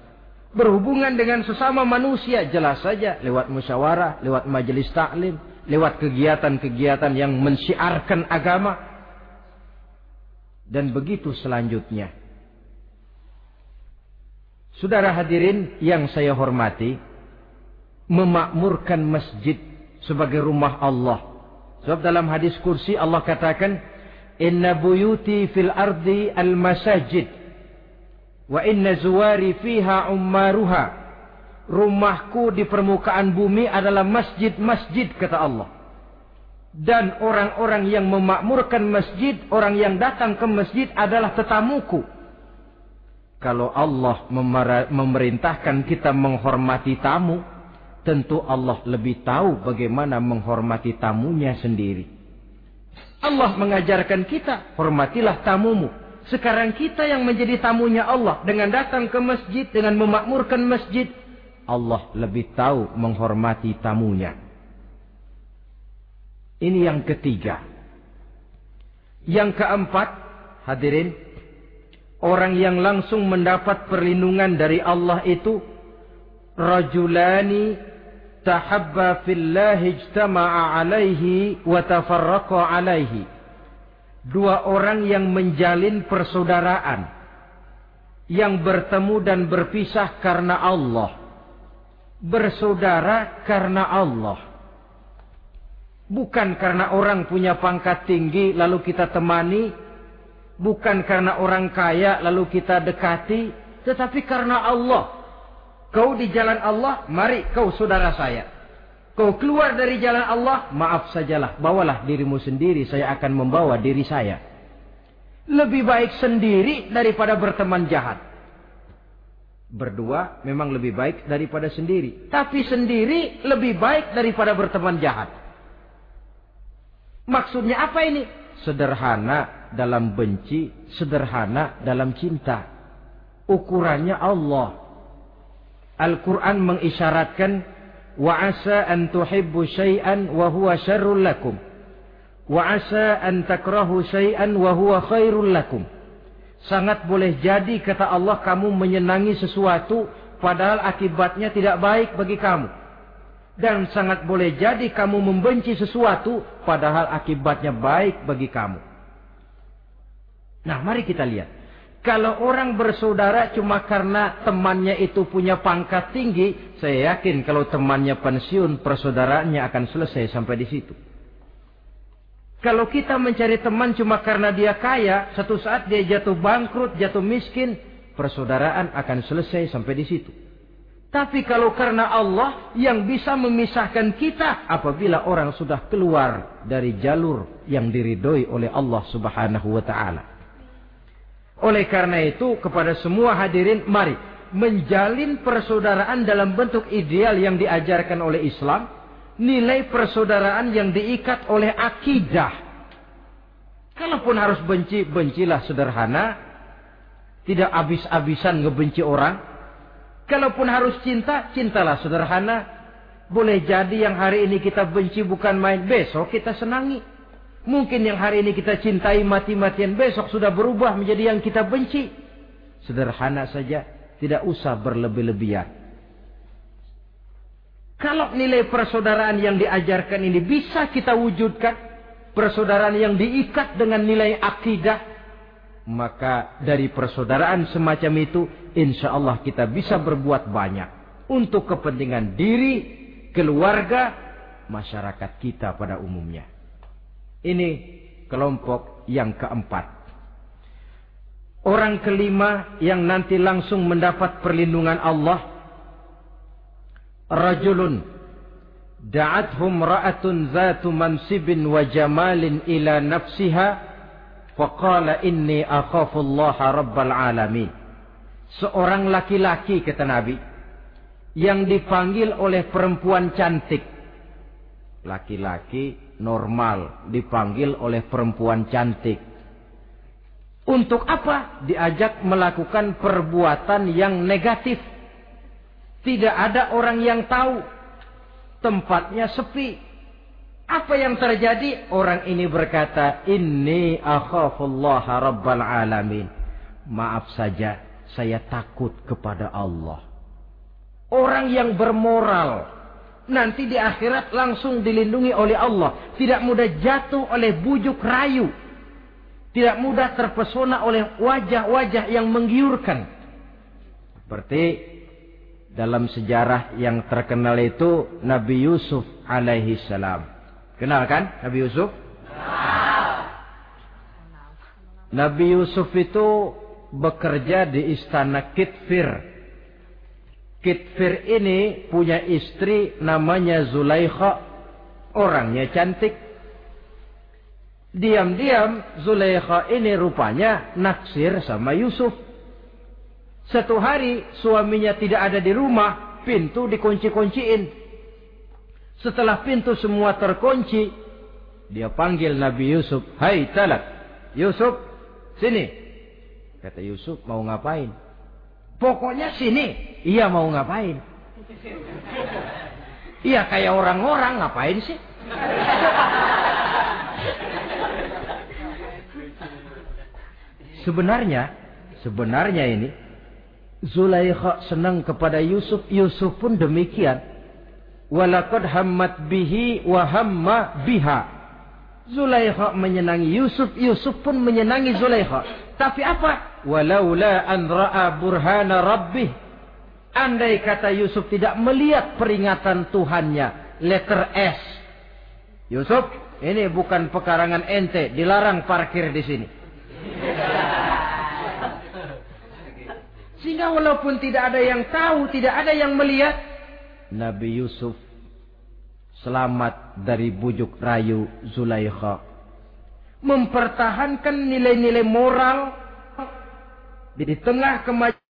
Berhubungan dengan sesama manusia jelas saja lewat musyawarah, lewat majelis taklim, lewat kegiatan-kegiatan yang mensiarkan agama, dan begitu selanjutnya. Saudara hadirin yang saya hormati, memakmurkan masjid sebagai rumah Allah. Sebab dalam hadis kursi Allah katakan, Inna buyuti fil ardi al masajid, wa inna zuwari fiha ummaruha. Rumahku di permukaan bumi adalah masjid-masjid kata Allah dan orang-orang yang memakmurkan masjid, orang yang datang ke masjid adalah tetamuku. Kalau Allah memerintahkan kita menghormati tamu, tentu Allah lebih tahu bagaimana menghormati tamunya sendiri. Allah mengajarkan kita, hormatilah tamumu. Sekarang kita yang menjadi tamunya Allah dengan datang ke masjid, dengan memakmurkan masjid, Allah lebih tahu menghormati tamunya. Ini yang ketiga. Yang keempat, hadirin, orang yang langsung mendapat perlindungan dari Allah itu rajulani tahabba fillahi ijtama'a alaihi wa tafarraqa alaihi. Dua orang yang menjalin persaudaraan yang bertemu dan berpisah karena Allah. Bersaudara karena Allah Bukan karena orang punya pangkat tinggi lalu kita temani. Bukan karena orang kaya lalu kita dekati. Tetapi karena Allah. Kau di jalan Allah, mari kau saudara saya. Kau keluar dari jalan Allah, maaf sajalah. Bawalah dirimu sendiri, saya akan membawa diri saya. Lebih baik sendiri daripada berteman jahat. Berdua memang lebih baik daripada sendiri. Tapi sendiri lebih baik daripada berteman jahat. Maksudnya apa ini? Sederhana dalam benci, sederhana dalam cinta. Ukurannya Allah. Al-Quran mengisyaratkan wa asa an tuhibbu syai'an wa huwa syarrul lakum wa asa an takrahu syai'an wa huwa khairul lakum sangat boleh jadi kata Allah kamu menyenangi sesuatu padahal akibatnya tidak baik bagi kamu dan sangat boleh jadi kamu membenci sesuatu padahal akibatnya baik bagi kamu. Nah, mari kita lihat. Kalau orang bersaudara cuma karena temannya itu punya pangkat tinggi, saya yakin kalau temannya pensiun, persaudaraannya akan selesai sampai di situ. Kalau kita mencari teman cuma karena dia kaya, satu saat dia jatuh bangkrut, jatuh miskin, persaudaraan akan selesai sampai di situ. Tapi kalau karena Allah yang bisa memisahkan kita apabila orang sudah keluar dari jalur yang diridhoi oleh Allah Subhanahu wa taala. Oleh karena itu kepada semua hadirin mari menjalin persaudaraan dalam bentuk ideal yang diajarkan oleh Islam, nilai persaudaraan yang diikat oleh akidah. Kalaupun harus benci, bencilah sederhana, tidak habis-habisan ngebenci orang, Kalaupun harus cinta, cintalah sederhana. Boleh jadi yang hari ini kita benci bukan main, besok kita senangi. Mungkin yang hari ini kita cintai mati-matian besok sudah berubah menjadi yang kita benci. Sederhana saja, tidak usah berlebih-lebihan. Kalau nilai persaudaraan yang diajarkan ini bisa kita wujudkan, persaudaraan yang diikat dengan nilai akidah, maka dari persaudaraan semacam itu, insya Allah kita bisa berbuat banyak untuk kepentingan diri, keluarga, masyarakat kita pada umumnya. Ini kelompok yang keempat. Orang kelima yang nanti langsung mendapat perlindungan Allah. Rajulun. Da'athum ra'atun zatu mansibin wa jamalin ila nafsiha. Faqala inni akhafullaha rabbal alamin. Seorang laki-laki kata Nabi. Yang dipanggil oleh perempuan cantik. Laki-laki normal dipanggil oleh perempuan cantik. Untuk apa? Diajak melakukan perbuatan yang negatif. Tidak ada orang yang tahu. Tempatnya sepi. Apa yang terjadi? Orang ini berkata, Inni akhafullah rabbal alamin. Maaf saja, saya takut kepada Allah. Orang yang bermoral, nanti di akhirat langsung dilindungi oleh Allah. Tidak mudah jatuh oleh bujuk rayu. Tidak mudah terpesona oleh wajah-wajah yang menggiurkan. Seperti dalam sejarah yang terkenal itu Nabi Yusuf alaihi salam. Kenal kan Nabi Yusuf? Nabi Yusuf itu bekerja di istana Kitfir Kitfir ini punya istri namanya Zulaikha. Orangnya cantik. Diam-diam Zulaikha ini rupanya naksir sama Yusuf. Satu hari suaminya tidak ada di rumah, pintu dikunci-kunciin. Setelah pintu semua terkunci, dia panggil Nabi Yusuf, "Hai Talak, Yusuf, sini." Kata Yusuf, "Mau ngapain?" Pokoknya sini. Iya mau ngapain? Iya kayak orang-orang ngapain sih? Sebenarnya, sebenarnya ini Zulaikha senang kepada Yusuf, Yusuf pun demikian. Walakad hammat bihi wa hamma biha. Zulaikha menyenangi Yusuf, Yusuf pun menyenangi Zulaikha. Tapi apa? Walaula an ra'a burhana rabbih. Andai kata Yusuf tidak melihat peringatan Tuhannya letter S. Yusuf ini bukan pekarangan ente dilarang parkir di sini. Sehingga walaupun tidak ada yang tahu tidak ada yang melihat Nabi Yusuf selamat dari bujuk rayu Zulaikha. Mempertahankan nilai-nilai moral di tengah kemajuan